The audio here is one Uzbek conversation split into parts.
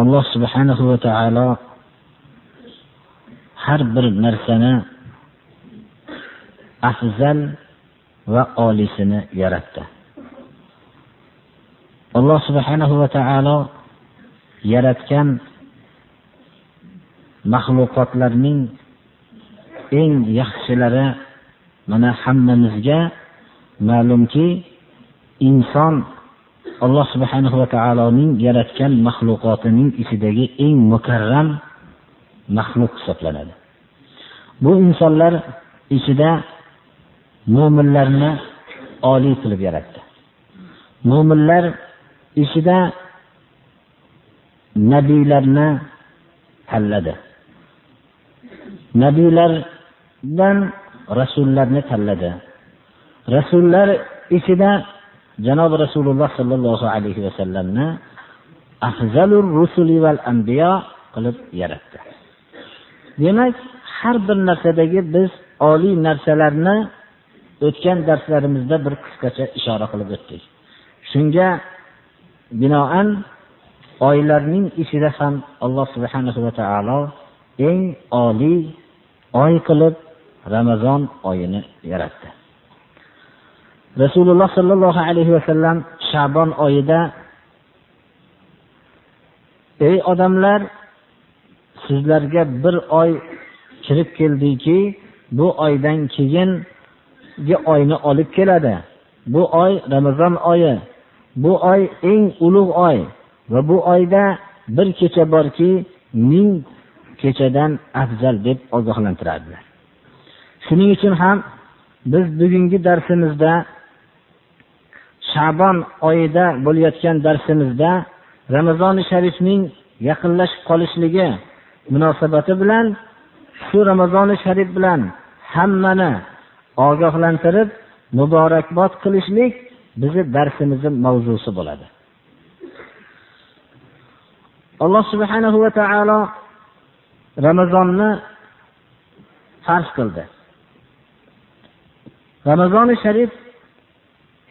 Alloh subhanahu va taolo har bir narsani afzal va olisini yaratdi. Alloh subhanahu va taolo yaratgan maxluqotlarning eng yaxshilari mana hammamizga ma'lumki inson alloh subhanahu va taoloning yaratgan maxluqotining ichidagi eng mukarram maxluq hisoblanadi. Bu insonlar ichida mo'minlarni oliy qilib yaratdi. Mo'minlar ichida nabiylarni tanladi. Nabiylardan rasullarni tanladi. Rasullar ichida janobi rasululloh sollallohu alayhi vasallamni afzalur rusuli val anbiyo qilib yaratdi. Demak har bir narsadagi biz oliy narsalarni o'tgan darslarimizda bir qisqacha ishora qilib o'tdik. Shunga binoan oylarning ichida ham alloh subhanahu va taolo eng oliy oy qilib ramazon oyini yaratdi. Rasululloh sollallohu alayhi vasallam shabon oyida ey odamlar sizlarga bir oy kirib keldiki bu oydan keyingi oyni olib keladi. Bu oy ramazon oyi. Bu oy eng ulug' oy va bu oyda bir kecha borki ming kechadan afzal deb ogohlantiradilar shuning uchun ham biz bugungi darsimizda shabon oyida bo'layotgan darsimizda ramazoni sharifning yaqinlashib qolishligi munosabati bilan shu ramazoni sharif bilan hammani ogohlantirib muborakbod qilishlik bizni darsimizni mavzusi bo'ladi. Alloh subhanahu va taolo ramazonni farz qildi. Ramazoni sharif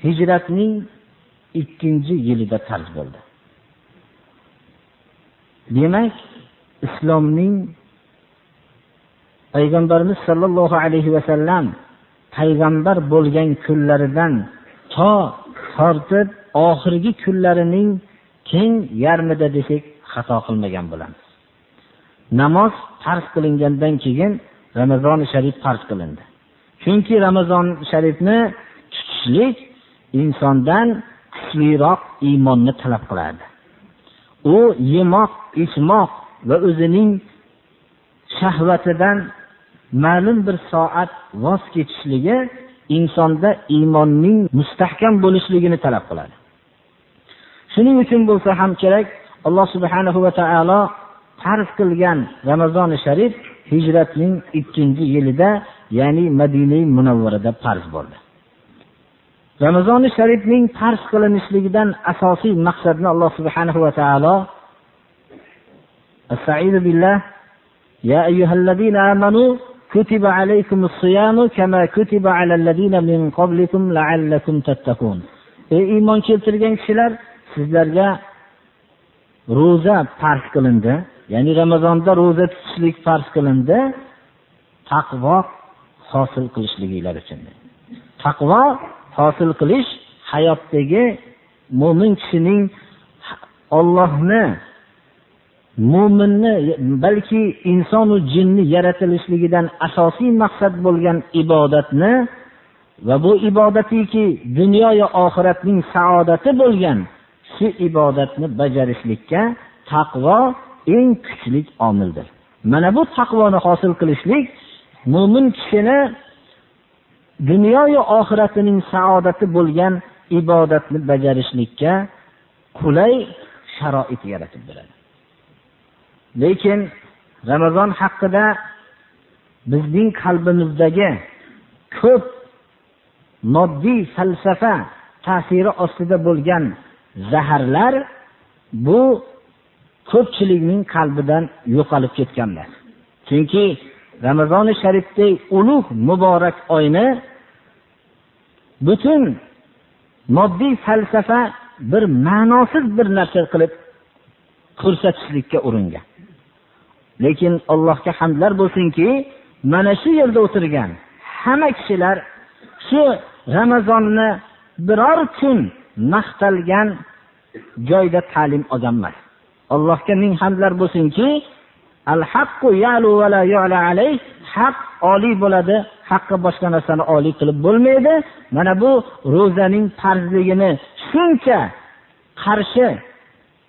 hijratning ikkinchi yilida farz bo'ldi. Demak islomning payg'ambarimiz sollallohu alayhi vasallam payg'ambar bo'lgan kunlaridan to tortib oxirgi kunlarining keng yarmida desak xato qilmagan bo'lamiz. Namoz farz qilingandan keyin ramazoni sharif farz qilindi. Chunki ramazon sharifni tutishlik insondan kuchliroq iymonni talab qiladi. U yemoq ichmoq va o'zining shahvatidan ma'lum bir soat voz kechishligi insonda iymonning mustahkam bo'lishligini talab qiladi. Shuning uchun bo'lsa ham kerak alloh subhanahu va taolo farz qilgan ramazoni sharif hijratning ikkinchi yilida ya'ni madina munavvarada farz bo'ldi. ramazoni sharifning farz qilinishligidan asosiy maqsadni alloh subhanahu va taolo billah يا أيها الذين آمنوا كتب عليكم الصيام كما كتب على الذين من قبلكم لعلكم تتقون ey iymon keltirgan kishilar sizlarga ro'za farz qilindi ya'ni ramazonda ro'za tutishlik farz qilindi taqvo hosil qilishliginglar uchun taqvo hosil qilish hayotdagi mo'min kishining Allohni mo'minni balki insonu jinni yaratilishligidan asosiy maqsad bo'lgan ibodatni va bu ibodatiki va oxiratning saodati bo'lgan shu ibodatni bajarishlikka taqvo eng kuchli omildir. Mana bu taqvoni hosil qilishlik mo'min kishini dunyoyu oxiratining saodati bo'lgan ibodatni bajarishlikka qulay sharoit yaratib beradi. Lekin ramazon haqida bizning qalbimizdagi ko'p moddiy falsafa ta'siri ostida bo'lgan zaharlar bu ko'pchilikning qalbidan yo'qolib ketganlar chunki ramazoni sharifdek ulug' muborak oyni butun moddiy falsafa bir ma'nosiz bir narsa qilib ko'rsatishlikka uringan. Lekin allohga hamdlar bo'lsinki mana shu yerda o'tirgan hamma kishilar shu ramazonni biror kun maqtalgan joyda ta'lim olgan emas allohga ming hamdlar bo'lsinki al haqqu yalu va la yu'la alayh. Haq oliy bo'ladi. Haqqa boshqa narsani oliy qilib bo'lmaydi. Mana bu ro'zaning farzligini shuncha qarshi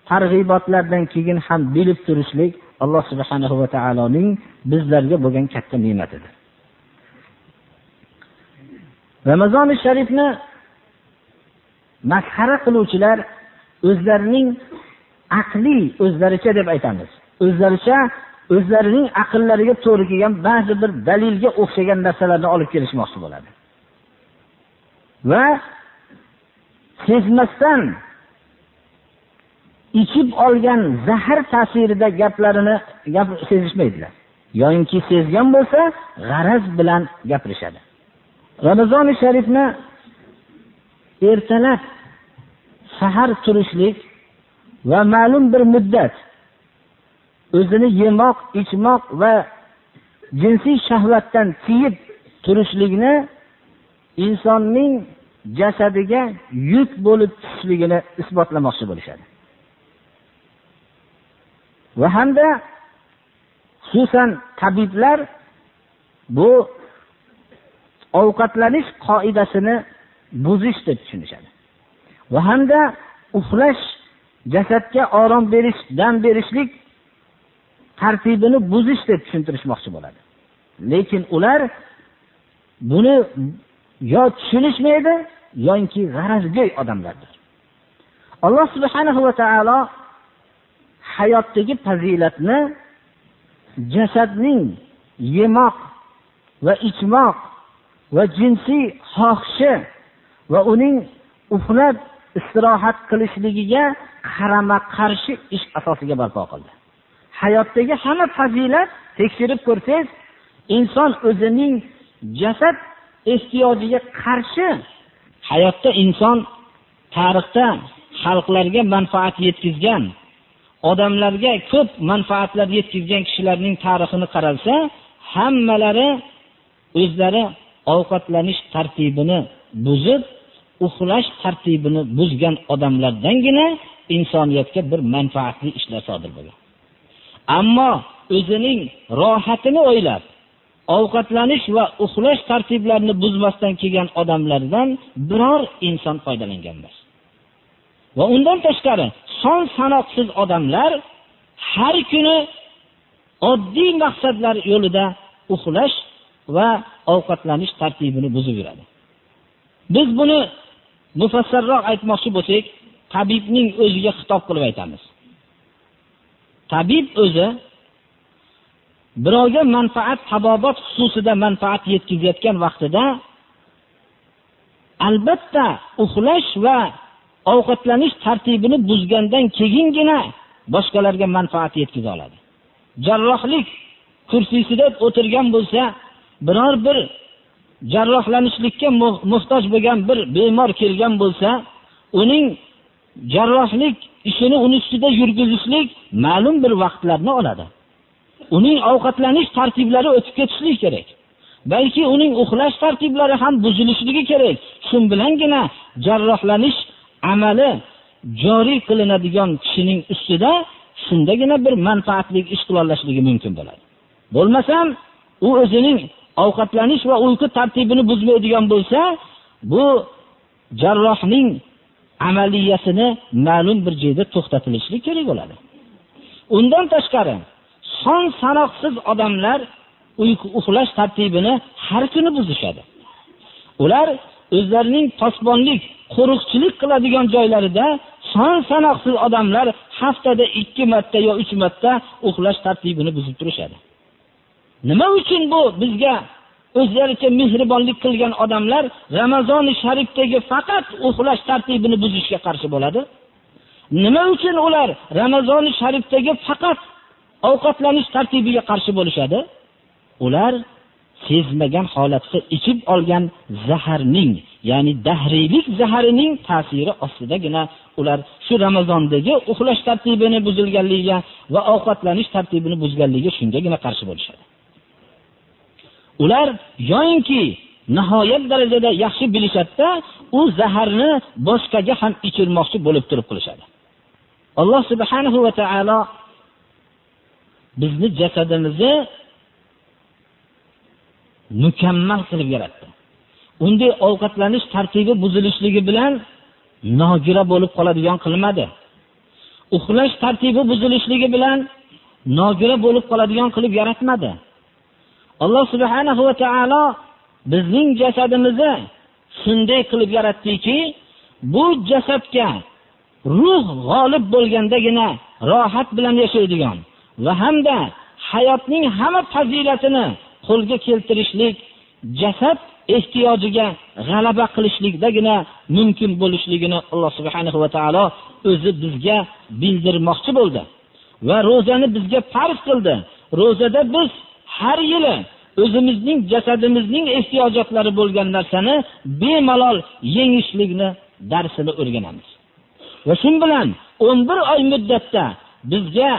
targ'ibotlardan keyin ham bilib turishlik alloh subhanahu va taoloning bizlarga bo'lgan katta ne'matidir. Ramazoni sharifni masxara qiluvchilar o'zlarining aqliy o'zlaricha deb aytamiz. O'zlaricha o'zlarining aqllariga to'g'ri kelgan ba'zi bir dalilga o'xshagan narsalarni olib kelishmoqchi bo'ladi. Va sezmasdan ichib olgan zahar ta'sirida gaplarini gap sezishmaydilar. Yoyinki sezgan bo'lsa g'araz bilan gapirishadi. Ramazoni sharifni ertalab sahar turishlik va ma'lum bir muddat o'zini yemoq ichmoq va jinsiy shahvatdan tiyib turishlikni insonning jasadiga yuk bo'lib tushishligini isbotlamoqchi bo'lishadi. Va hamda xususan tabiblar bu ovqatlanish qoidasini buzish deb tushunishadi. Va hamda uxlash jasadga orom berish dam berishlik tartibini buzish deb tushuntirishmoqchi bo'ladi. Lekin ular buni yo tushunishmaydi yoki g'arazgo'y odamlardir. Alloh subhanahu va taolo hayotdagi fazilatni jasadning yemoq va ichmoq va jinsiy xohishi va uning uxlab istirohat qilishligiga qarama qarshi ish asosiga barpo qildi. Hayotdagi hamma fazilat tekshirib ko'rsangiz inson o'zining jasad ehtiyojiga qarshi hayotda inson tarixda xalqlarga manfaat yetkazgan odamlarga ko'p manfaatlar yetkazgan kishilarning tarixini qaralsa hammalari o'zlari ovqatlanish tartibini buzib uxlash tartibini buzgan odamlardangina insoniyatga bir manfaatli ishlar sodir bo'lgan ammo o'zining rohatini o'ylab ovqatlanish va uxlash tartiblarini buzmasdan kelgan odamlardan biror inson foydalangan emas va undan tashqari son sanoqsiz odamlar har kuni oddiy maqsadlar yo'lida uxlash va ovqatlanish tartibini buzib yuradi biz buni mufassalroq aytmoqchi bo'lsak tabibning o'ziga xitob qilib aytamiz. Tabib o'zi birovga manfaat tabobat xususida manfaat yetkazayotgan vaqtida albatta uxlash va ovqatlanish tartibini buzgandan keyingina boshqalarga manfaat yetkaza oladi. Jarrohlik kursisida o'tirgan bo'lsa biror bir jarrohlanishlikka muhtoj bo'lgan bir bemor kelgan bo'lsa uning jarrohlik ishini uni ustida yurgizishlik ma'lum bir vaqtlarni oladi. Uning ovqatlanish tartiblari o'tib ketishligi kerak. Balki uning uxlash tartiblari ham buzilishligi kerak. Shu bilangina jarrohlanish amali joriy qilinadigan kishining ustida shundagina bir manfaatli ish qilolashligi mumkin bo'ladi. Bo'lmasam u o'zining ovqatlanish va uyqu tartibini buzmaydigan bo'lsa bu jarrohning amaliyasini ma'lum bir joyda to'xtatilishi kerak bo'ladi. Undan tashqari son sanoqsiz odamlar uyqu uxlash tartibini har kuni buzishadi. Ular o'zlarining posbonlik qo'riqchilik qiladigan joylarida son sanoqsiz odamlar haftada 2 marta yo 3 marta uxlash tartibini buzib turishadi. Nima uchun bu bizga o'zlaricha mehribonlik qilgan odamlar ramazoni sharifdagi faqat uxlash tartibini buzishga qarshi bo'ladi. Nima uchun ular ramazoni sharifdagi faqat ovqatlanish tartibiga qarshi bo'lishadi? Ular sezmagan holatda ichib olgan zaharning ya'ni dahriylik zaharining ta'siri ostidagina ular shu ramazondagi uxlash tartibini buzilganligiga va ovqatlanish tartibini buzganligiga shungagina qarshi bo'lishadi. Ular yoyinki nihoyat darajada yaxshi bilishadida u zaharni boshqaga ham ichirmoqchi bo'lib turib qilishadi. Alloh subhanahu va taolo bizni jasadimizni mukammal qilib yaratdi. Unday ovqatlanish tartibi buzilishligi bilan nogira bo'lib qoladigan qilmadi. Uxlash tartibi buzilishligi bilan nogira bo'lib qoladigan qilib yaratmadi. Alloh subhanahu va taolo bizning jasadimizni shunday qilib yaratdiki bu jasadga ruh g'olib bo'lgandagina rohat bilan yashaydigan va hamda hayotning hamma fazilatini qo'lga keltirishlik jasad ehtiyojiga g'alaba qilishlikdagina mumkin bo'lishligini alloh subhanahu va taolo o'zi bizga bildirmoqchi bo'ldi va ro'zani bizga farz qildi. Ro'zada biz har yili o'zimizning jasadimizning ehtiyojotlari bo'lgan narsani bemalol yengishlikni darsini o'rganamiz. Va shu bilan o'n bir oy muddatda bizga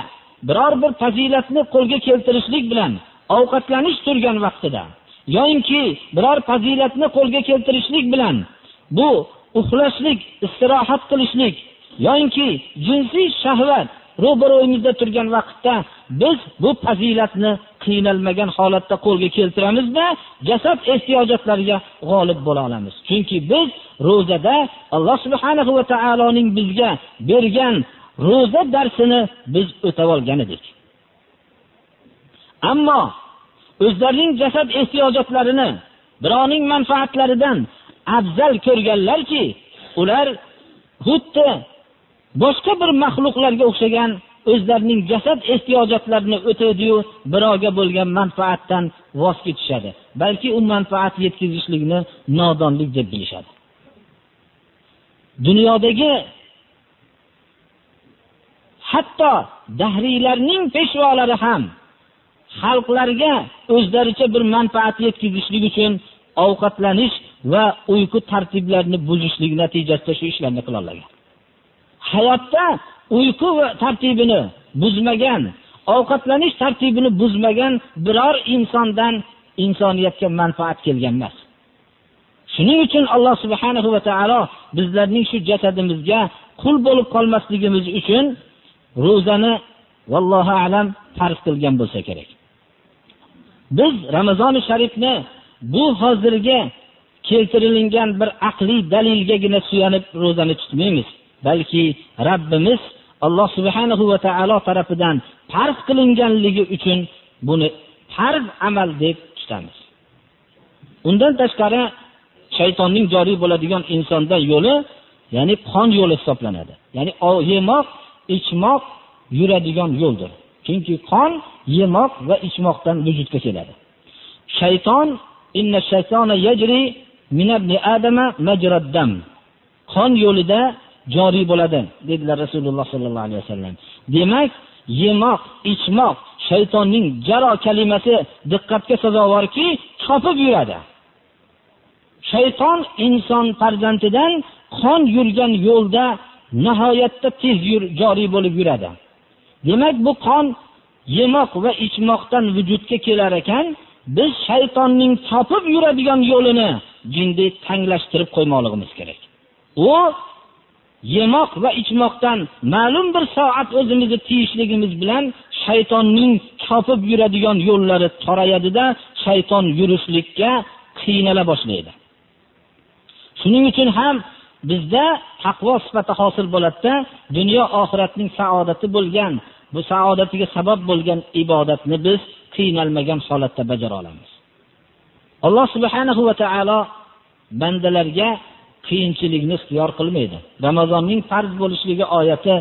biror bir fazilatni qo'lga keltirishlik bilan ovqatlanish turgan vaqtida yoyinki biror fazilatni qo'lga keltirishlik bilan bu uxlashlik istirohat qilishlik yoyinki jinsiy shahvat ro'baro'yimizda turgan vaqtda biz bu fazilatni qiynalmagan holatda qo'lga keltiramizda jasad ehtiyojatlariga g'olib bo'la olamiz. Chunki biz ro'zada alloh subhana va taoloning bizga bergan ro'za darsini biz o'tab olgan edik. Ammo o'zlarining jasad ehtiyojotlarini birovning manfaatlaridan afzal ko'rganlarki ular xuddi boshqa bir maxluqlarga o'xshagan o'zlarining jasad ehtiyojotlarini o'taydiyu birovga bo'lgan manfaatdan voz kechishadi. Balki u manfaat yetkazishlikni nodonlik deb bilishadi. Dunyodagi hatto dahriylarning peshvolari ham xalqlarga o'zlaricha bir manfaat yetkazishlik uchun ovqatlanish va uyqu tartiblarini buzishlik natijasida shu ishlarni qilolgan hayotda uyqu tartibini buzmagan ovqatlanish tartibini buzmagan biror insondan insoniyatga manfaat kelgan emas. Shuning uchun alloh subhanahu va taolo bizlarning shu jasadimizga qul bo'lib qolmasligimiz uchun ro'zani vallohu alam farz qilgan bo'lsa kerak. Biz ramazoni sharifni bu hozirgi keltirilgan bir aqliy dalilgagina suyanib ro'zani tutmaymiz balki Rabbimiz Alloh subhanahu va taolo tarafidan farz qilinganligi uchun buni farz amal deb tutamiz. Undan tashqari shaytonning joriy bo'ladigan insonda yo'li, ya'ni qon yo'li hisoblanadi. Ya'ni yemoq, ichmoq yuradigan yo'ldir. Chunki qon yemoq va ichmoqdan vujudga keladi. Shayton inna shaytona yajri min ibn adama majrad dam. Qon yo'lida joriy bo'ladi dedilar rasululloh sollallohu alayhi vasallam. Demak yemoq ichmoq shaytonning jaro kalimasi diqqatga sazovorki chopib yuradi. Shayton inson farzandidan qon yurgan yo'lda nihoyatda tez yur, joriy bo'lib yuradi. Demak bu qon yemoq va ichmoqdan vujudga kelar ekan biz shaytonning chopib yuradigan yo'lini jindek tanglashtirib qo'ymoqligimiz kerak. U yemoq va ichmoqdan ma'lum bir soat o'zimizni tiyishligimiz bilan shaytonning chopib yuradigan yo'llari torayadida shayton yurishlikka qiynala boshlaydi. Shuning uchun ham bizda taqvo sifati hosil bo'ladida dunyo oxiratning saodati bo'lgan bu saodatiga sabab bo'lgan ibodatni biz qiynalmagan holatda bajara olamiz. Alloh subhanahu va taolo bandalarga qiyinchilikni ixtiyor qilmaydi ramazonning farz bo'lishligi oyati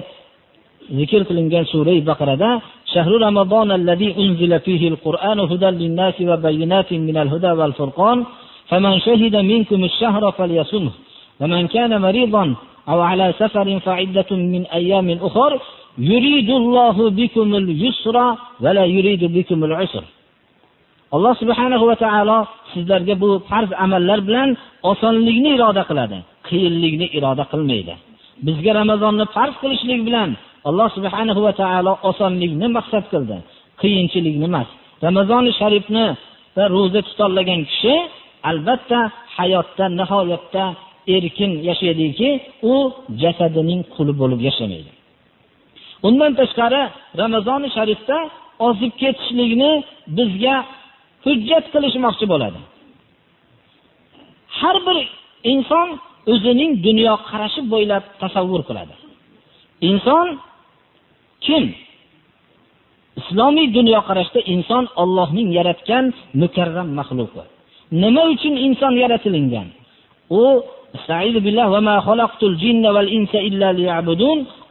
zikr qilingan sura baqarada shahru ramazon allazi unzila fihi al-qur'an hudan lin-nasi va bayyinatin minal huda wal furqon faman shahida minkum ash-shahra falyasumhu ومن كان مريضا أو على سفر فعدة من أيام أخر يريد الله بكم اليسر ولا يريد بكم العسر alloh subhanahu va taolo sizlarga bu farz amallar bilan osonlikni iroda qiladi. Qiyinlikni iroda qilmaydi. Bizga ramazonni farz qilishlik bilan alloh subhanahu va taolo osonlikni maqsad qildi. Qiyinchilikni emas. Ramazoni sharifni va ro'za tutolmagan kishi albatta hayotda nihoyatda erkin yashaydiki u jasadining quli bo'lib yashamaydi. Undan tashqari ramazoni sharifda ozib ketishlikni bizga hujjat qilishmoqchi bo'ladi. Har bir inson o'zining dunyoqarashi bo'ylab tasavvur qiladi. Inson kim? Islomiy dunyoqarashda inson ollohning yaratgan mukarram maxluqi. Nima uchun inson yaratilingan? U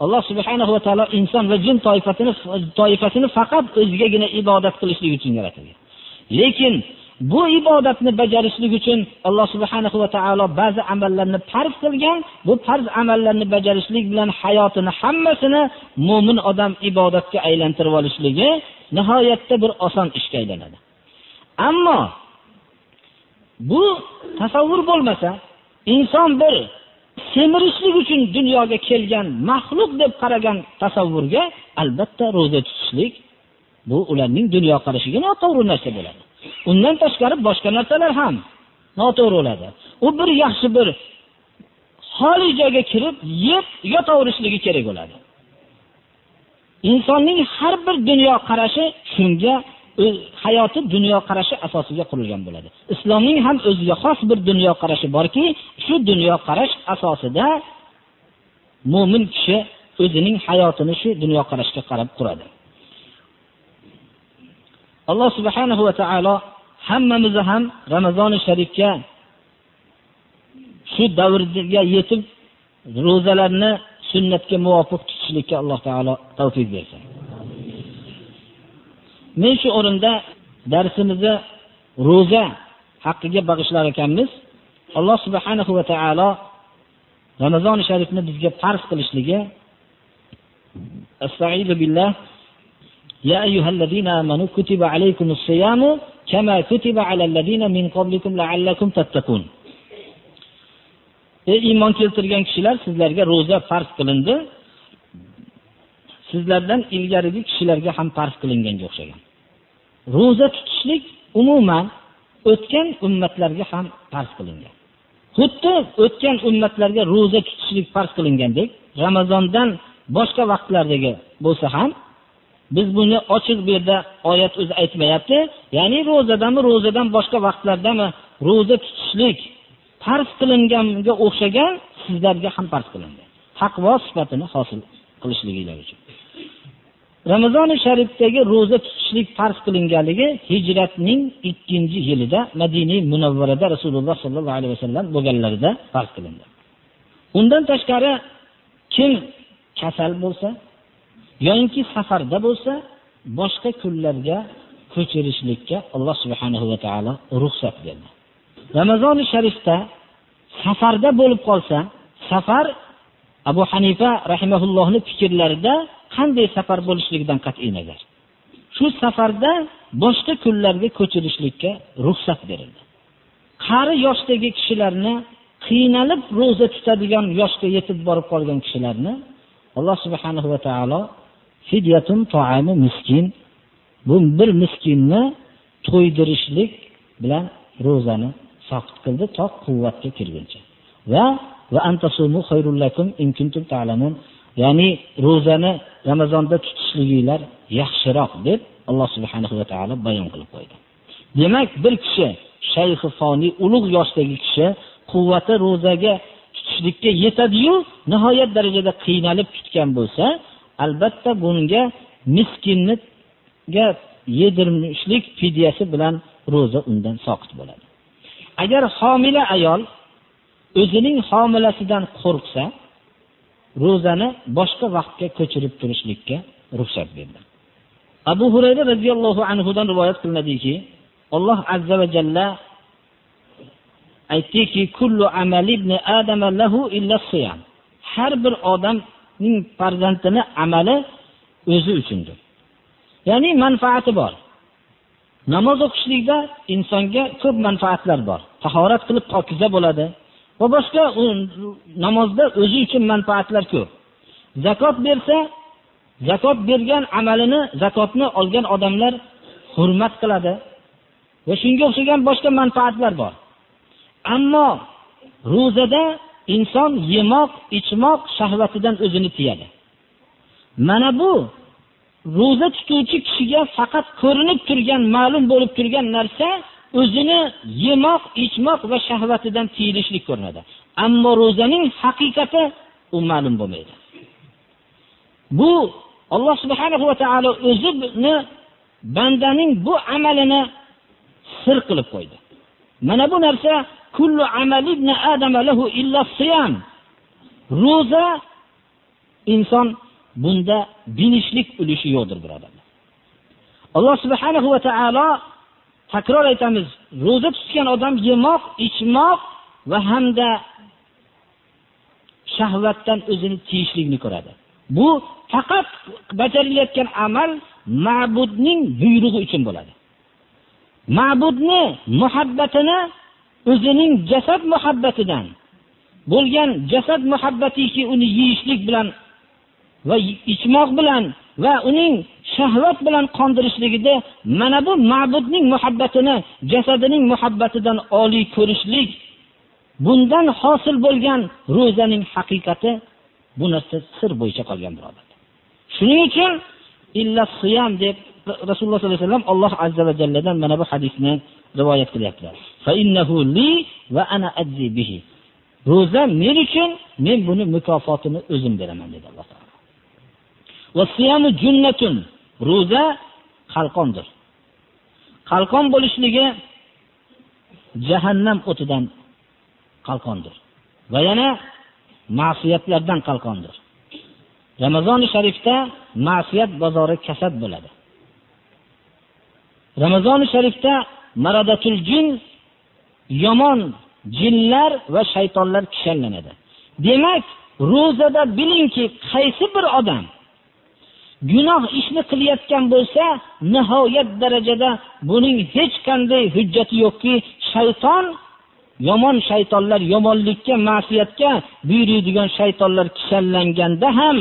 alloh subhanahu va taolo inson va jin toifasini toifasini faqat o'zigagina ibodat qilishlik uchun yaratilgan. Lekin bu ibodatni bajarishlik uchun alloh subhanahu va taolo ba'zi amallarni farz qilgan bu farz amallarni bajarishlik bilan hayotini hammasini mo'min odam ibodatga aylantirib olishligi nihoyatda bir oson ishga aylanadi. Ammo bu tasavvur bo'lmasa inson bir semirishlik uchun dunyoga kelgan maxluq deb qaragan tasavvurga albatta ro'za tutishlik bu ularning dunyoqarashiga noto'g'ri narsa bo'ladi. Undan tashqari boshqa narsalar ham noto'g'ri bo'ladi. U bir yaxshi bir xoli joyga kirib yeb yotaverishligi kerak bo'ladi. Insonning har bir dunyo qarashi shunga hayoti dunyo qarashi asosiga qurilgan bo'ladi. Islomning ham o'ziga xos bir dunyo qarashi borki shu dunyo qarash asosida mu'min kishi o'zining hayotini shu dunyo qarashga qarab quradi. Alloh subhanahu va taolo hammamizni ham ramazoni sharifga shu davrga yetib ro'zalarni sunnatga muvofiq tutishlikka alloh taolo tavfiq bersin. Men shu o'rinda darsimizni ro'za haqqiga bag'ishlar ekanmiz. Alloh subhanahu va taolo ramazoni sharifni bizga farz qilishligi astaizu billah يا أيها الذين آمنوا كتب عليكم الصيام كما كتب على الذين من قبلكم لعلكم تتقون ey iymon keltirgan kishilar sizlarga ro'za farz qilindi sizlardan ilgarigi kishilarga ham farz qilinganga o'xshagan ro'za tutishlik umuman o'tgan ummatlarga ham farz qilingan xuddi o'tgan ummatlarga ro'za tutishlik farz qilingandek ramazondan boshqa vaqtlardagi bo'lsa ham biz buni ochiq bu yerda oyat o'zi aytmayapti. Ya'ni ro'zadami ro'zadan boshqa vaqtlardami? Ro'za tutishlik farz qilinganga o'xshagan sizlarga ham farz qilindi. Taqvo sifatini hosil qilishliginglar uchun. Ramazoni sharifdagi ro'za tutishlik farz qilinganligi hijratning ikkinchi yilida madiniy munavvarada rasululloh sollallohu alayhi vasallam bo'lganlarida farz qilindi. Undan tashqari kim kasal bo'lsa yoyinki safarda bo'lsa boshqa kunlarga ko'chirishlikka alloh subhanahu va taolo ruxsat berdi. Ramazoni sharifda safarda bo'lib qolsa safar abu hanifa rahimaullohni fikrlarida qanday safar bo'lishligidan qat'iy nazar. Shu safarda boshqa kunlarga ko'chirishlikka ruxsat berildi. Qari yoshdagi kishilarni qiynalib ro'za tutadigan yoshga yetib borib qolgan kishilarni alloh subhanahu va taolo fidyatun toami miskin. Bu bir miskinni to'ydirishlik bilan ro'zani soqit qildi to quvvatga kirguncha va va antasumu khayrul lakum imtun ta'lanun ya'ni ro'zani ramazonda tutishliginglar yaxshiroq deb alloh subhanahu va taolo bayon qilib qo'ydi. Demak bir kishi shayxi foniy ulug' yoshdagi kishi quvvati ro'zaga tutishlikka yetadiyu nihoyat darajada qiynalib tutgan bo'lsa albatta bunga miskinniga yedirmishlik fidyasi bilan ro'za undan soqit bo'ladi. Agar homila ayol o'zining homilasidan qo'rqsa ro'zani boshqa vaqtga ko'chirib turishlikka ruxsat berdi. Abu hurayra roziyallohu anhudan rivoyat qilinadiki alloh azza va jalla aytdiki kullu amali ibn adama lahu illa siyam. Har bir odam ning farzandini amali o'zi uchundir. Ya'ni manfaati bor. Namoz o'qishlikda insonga ko'p manfaatlar bor. Tahorat qilib pokiza bo'ladi va boshqa namozda o'zi uchun manfaatlar ko'p. Zakot bersa zakot bergan amalini zakotni olgan odamlar hurmat qiladi va shunga o'xshagan boshqa manfaatlar bor. Ammo ro'zada inson yemoq ichmoq shahvatidan o'zini tiyadi. Mana bu ro'za tutuvchi kishiga faqat ko'rinib turgan ma'lum bo'lib turgan narsa o'zini yemoq ichmoq va shahvatidan tiyilishlik ko'rinadi ammo ro'zaning haqiqati u ma'lum bo'lmaydi. Bu alloh subhanahu va taolo o'zini bandaning bu amalini sir qilib qo'ydi. Mana bu narsa kullu amali ibn adama lahu illa siyam. Ro'za inson bunda binishlik ulushi yo'qdir birodarlar alloh subhanahu va taolo takror aytamiz ro'za tutgan odam yemoq ichmoq va hamda shahvatdan o'zini tiyishlikni ko'radi. Bu faqat bajarilayotgan amal ma'budning buyrug'i uchun bo'ladi. Ma'budni muhabbatini o'zining jasad muhabbatidan bo'lgan jasad muhabbatiki uni yeyishlik bilan va ichmoq bilan va uning shahvat bilan qondirishligida mana bu ma'budning muhabbatini jasadining muhabbatidan oliy ko'rishlik bundan hosil bo'lgan ro'zaning haqiqati bu narsa sir bo'yicha qolgan birodar. Shuning uchun illa siyam deb rasululloh sollallohu alayhi vasallam alloh azza va jalladan mana bu hadisni rivoyat qilyaptilar. Ro'za men uchun men buni mukofotini o'zim beraman dedi alloh taolo. Ro'za qalqondir. Qalqon bo'lishligi jahannam o'tidan qalqondir. Va yana ma'siyatlardan qalqondir. Ramazoni sharifda ma'siyat bozori kasad bo'ladi. Ramazoni sharifda maradatul jin yomon jinlar va shaytonlar kishanlanadi. Demak ro'zada bilingki qaysi bir odam gunoh ishni qilayotgan bo'lsa nihoyat darajada buning hech qanday hujjati yo'qki shayton yomon shaytonlar yomonlikka ma'siyatga buyuradigan shaytonlar kishallanganda ham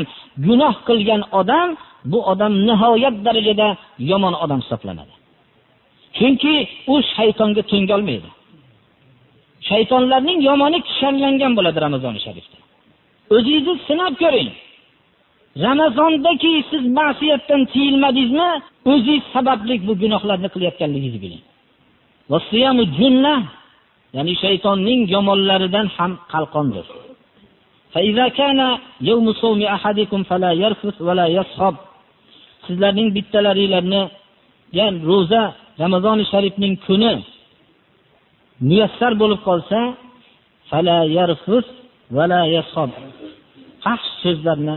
gunoh qilgan odam bu odam nihoyat darajada yomon odam hisoblanadi. Chunki u shaytonga tengolmaydi shaytonlarning yomoni kishanlangan bo'ladi Ramazon sharifda. O'zingizni sinab ko'ring. Ramazondaki siz ma'siyatdan tiyilmadingizmi o'zingiz sababli bu gunohlarni qilayotganligingizni biling. Ya'ni shaytonning yomonlaridan ham qalqondir. Sizlarning bittalaringlarni ya'ni ro'za ramazoni sharifning kuni muyassar bo'lib qolsa fahsh so'zlarni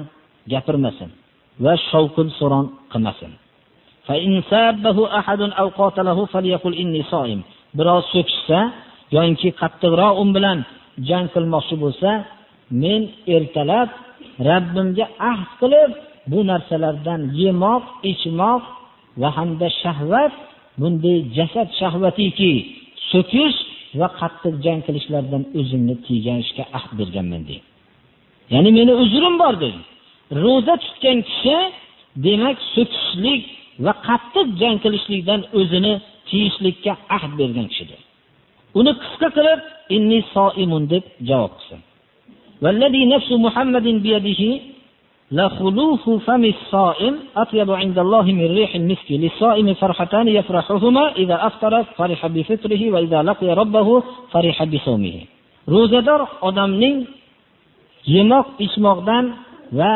gapirmasin va shovqin so'ron qilmasin. Biroz so'kishsa yoinki qattiqroq un bilan jang qilmoqchi bo'lsa men ertalab rabbimga ahd qilib bu narsalardan yemoq ichmoq va hamda shahvat bunday jasad shahvatiki so'kish va qattiq jang qilishlardan o'zimni tiyganishga ahd berganman deydi ya'ni meni uzrim bor dedi. Ro'za tutgan kishi demak so'kishlik va qattiq jang qilishlikdan o'zini tiyishlikka ahd bergan kishidir uni qisqa qilib inni soimun deb javob qilsin. لخلوف فم الصائم أطيب عند الله من ريح المسك للصائم فرحتان يفرحهما إذا أفطر فرح بفطره وإذا لقي ربه فرح بصومه ro'zador odamning yemoq ichmoqdan va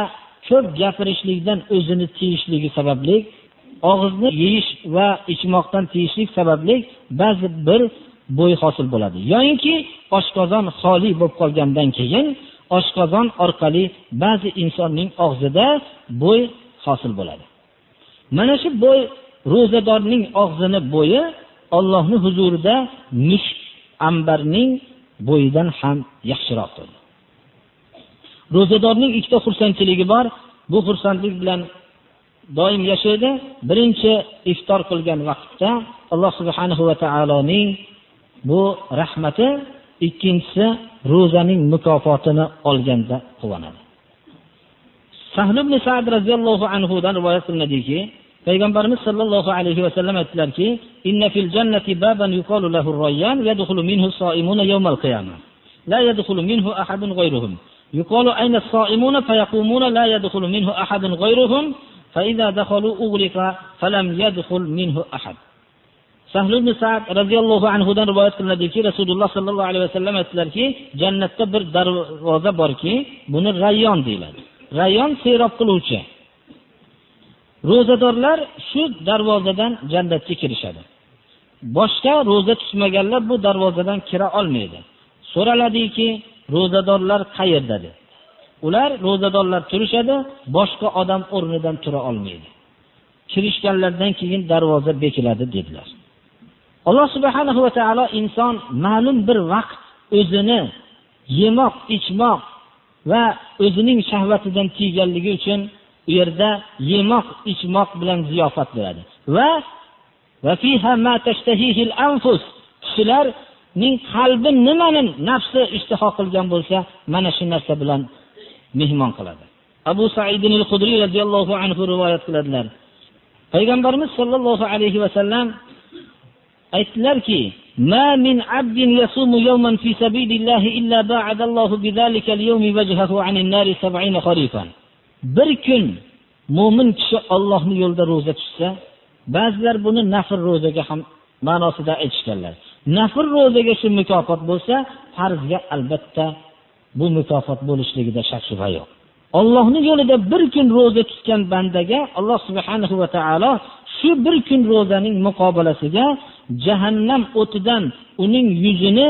ko'p gapirishlikdan o'zini tiyishligi sababli og'izni yeyish va ichmoqdan tiyishlik sababli ba'zi bir bo'y hosil bo'ladi yoyinki oshqozon xoli bo'lib qolgandan keyin oshqozon orqali ba'zi insonning og'zida bo'y hosil bo'ladi. Mana shu bo'y ro'zadorning og'zini bo'yi ollohni huzurida mushk ambarning bo'yidan ham yaxshiroqdir. Ro'zadorning ikkita xursandchiligi bor. Bu xursandlik bilan doim yashaydi. Birinchi iftor qilgan vaqtda alloh subhanahu va taoloning bu rahmati ikkinchisi ro'zaning mukofotini olganda quvonadi sahl ibn sad roziyallohu anhudan rivoyat qilinadiki payg'ambarimiz sollallohu alayhi vasallam aytdilarki inna fil jannati baban yuqalu lahu rayyan yadkhulu minhu soimuna yawmal qiyamah la yadkhulu minhu ahadun ghayruhum يقال أين الصائمون فيقومون لا يدخل منه أحد غيرهم فإذا دخلوا أغلق فلم يدخل منه أحد sahl ibn sad roziyallohu anhudan rivoyat qilinadiki rasululloh sollallohu alayhi vasallam aytdilarki jannatda bir darvoza borki buni rayyon deyiladi. Rayyon serob qiluvchi. Ro'zadorlar shu darvozadan jannatga kirishadi. Boshqa ro'za tutmaganlar bu darvozadan kira olmaydi. So'raladiki ro'zadorlar qayerda deb ular ro'zadorlar turishadi boshqa odam o'rnidan tura olmaydi. Kirishganlaridan keyin darvoza bekiladi dedilar. Alloh subhanahu va taolo inson ma'lum bir vaqt o'zini yemoq ichmoq va o'zining shahvatidan tiyganligi uchun u yerda yemoq ichmoq bilan ziyofat beradi. Va kishilarning qalbi nimani nafsi ishtiho qilgan bo'lsa mana shu narsa bilan mehmon qiladi. Abu saidin hudriy roziyallohu anhu rivoyat qiladilar. Payg'ambarimiz sollallohu alayhi vasallam aytdilarki ما من عبد يصوم يوما في سبيل الله إلا باعد الله بذلك اليوم وجهه عن النار سبعين خريفا bir kun mo'min kishi ollohni yo'lida ro'za tutsa ba'zilar buni nafr ro'zaga ham ma'nosida aytishganlar nafr ro'zaga shu mukofot bo'lsa farzga albatta bu mukofot bo'lishligida shak shubha yo'q ollohni yo'lida bir kun ro'za tutgan bandaga alloh subhanahu va taolo shu bir kun ro'zaning muqobalasiga jahannam o'tidan uning yuzini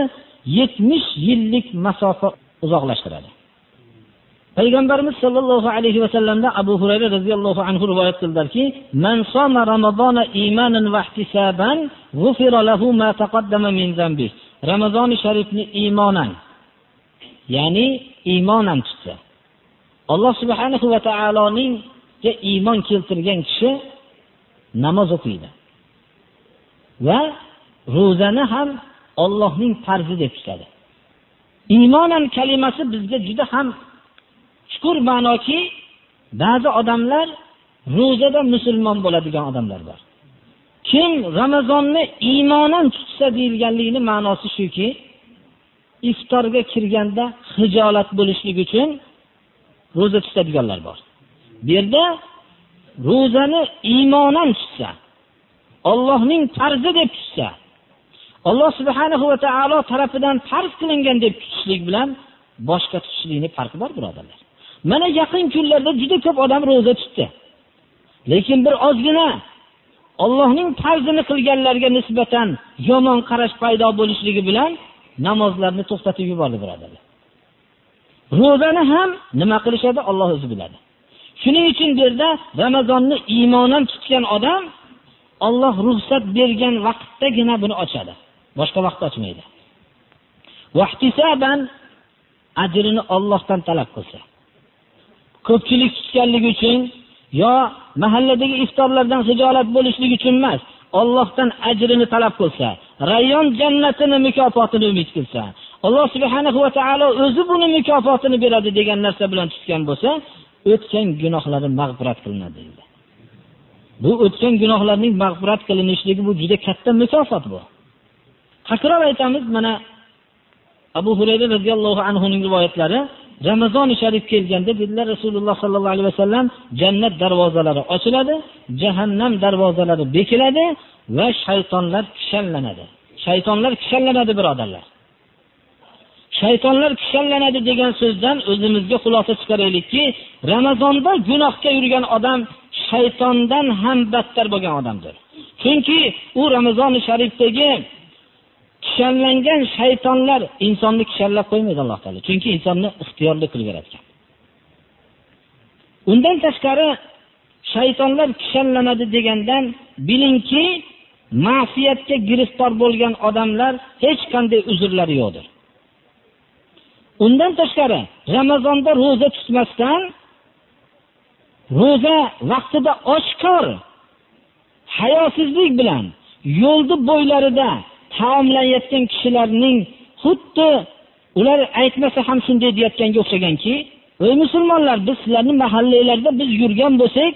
yetmish yillik masofa uzoqlashtiradi. Payg'ambarimiz sollallohu alayhi vasallamdan abu hurayra roziyallohu anhu rivoyat qildilarki man soma ramazona imanan va ihtisaban g'ufira lahu ma taqaddama min zambi. Ramazoni sharifni iymonan ya'ni iymonan tutsa. Alloh subhanahu va taoloninga iymon keltirgan kishi namoz o'qiydi. Va ro'zani ham Allohning farzi deb tutadi. Iymonan kalimasi bizga juda ham chuqur ma'noki ba'zi odamlar ro'zada musulmon bo'ladigan odamlar bor. Kim ramazonni iymonan tutsa deyilganligini ma'nosi shuki iftorga kirganda hijolat bo'lishlik uchun ro'za tutadiganlar bor. Bu yerda ro'zani iymonan tutsa ollohning farzi deb tutsa alloh subhanahu va taolo tarafidan farz qilingan deb tutishlik bilan boshqa tutishlikni farqi bor birodarlar. Mana yaqin kunlarda juda ko'p odam ro'za tutdi. Lekin bir ozgina ollohning farzini qilganlarga nisbatan yomon qarash paydo bo'lishligi bilan namozlarni to'xtatib yubordi birodarlar. Ro'zani ham nima qilishadi olloh o'zi biladi. Shuning uchun bu yerda ramazonni iymonan tutgan odam olloh ruxsat bergan vaqtdagina buni ochadi. Boshqa vaqtda ochmaydi. Ajrini ollohdan talab qilsa. Ko'pchilik tutganligi uchun yo mahalladagi iftorlardan hijolat bo'lishlik uchun emas ollohdan ajrini talab qilsa rayon jannatini mukofotini umid qilsa alloh subhana va taolo o'zi buni mukofotini beradi degan narsa bilan tutgan bo'lsa o'tgan gunohlari mag'firat qilinadi deydi. Bu o'tgan gunohlarning mag'firat qilinishligi bu juda katta mukofot bu. Takror aytamiz mana abu hurayra radhiyallohu anhu ning rivoyatlari Ramazon sharif kelganda dedilar rasululloh sallallohu alayhi vasallam jannat darvozalari ochiladi jahannam darvozalari bekiladi va shaytonlar kishanlanadi shaytonlar kishanlanadi birodarlar. Shaytonlar kishanlanadi degan so'zdan o'zimizga xulosa chiqaraylikki ramazonda gunohga yurgan odam shaytondan ham battar bo'lgan odamdir. Chunki u ramazoni sharifdagi kishanlangan shaytonlar insonni kishanlab qo'ymaydi alloh taolo. Chunki insonni ixtiyorli qilib yaratgan undan tashqari shaytonlar kishanlanadi degandan bilingki ma'siyatga giriftor bo'lgan odamlar hech qanday uzrlari yo'qdir. Undan tashqari ramazonda ro'za tutmasdan ro'za vaqtida oshkor hayosizlik bilan yo'lni bo'ylarida taomlanayotgan kishilarning xuddi ular aytmasa ham shunday deyayotganga o'xshaganki ey musulmonlar biz sizlarni mahallalarda biz yurgan bo'lsak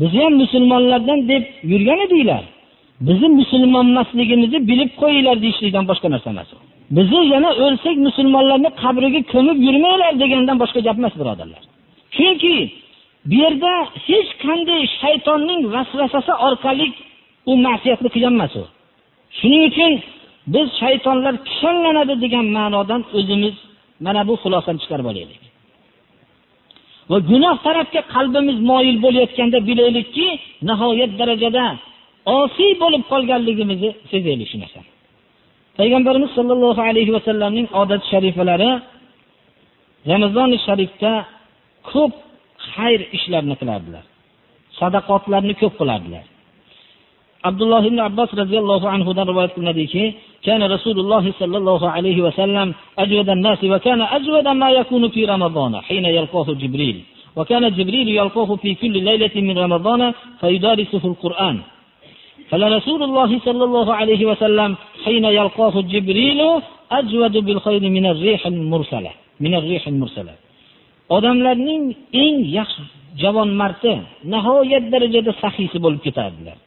bizni ham musulmonlardan deb yurgan edinglar. Bizni musulmon emasligimizni bilib qo'yinglar deyishlikdan boshqa narsa emas. Bizni yana o'lsak musulmonlarni qabriga ko'mib yurmanglar degandan boshqa gap emas birodarlar. Chunki bu yerda hech qanday shaytonning vasvasasi orqali u ma'siyatni qilganmas u. Shuning uchun biz shaytonlar kishanlanadi degan ma'nodan o'zimiz mana bu xulosani chiqarib olaylik. Va gunoh tarafga qalbimiz moyil bo'layotganda bilaylikki nihoyat darajada osiy bo'lib qolganligimizni sezaylik shu narsani. Payg'ambarimiz sollallohu alayhi vasallamning odat sharifalari ramazoni sharifda ko'p xayr ishlarni qilardilar sadaqotlarni ko'p qilardilar abdulloh ibn abbos roziyallohu anhudan rivoyat qilinadiki كان رسول الله صلى الله عليه وسلم أجود الناس وكان أجود ما يكون في رمضان حين يلقاه جبريل وكان جبريل يلقاه في كل ليلة من رمضان فيدارسه القرآن فلرسول الله صلى الله عليه وسلم حين يلقاه جبريل أجود بالخير من الريح المرسلة من الريح المرسلة odamlarning eng yaxshi javon marti nihoyat darajada sahiysi bo'lib ketardilar.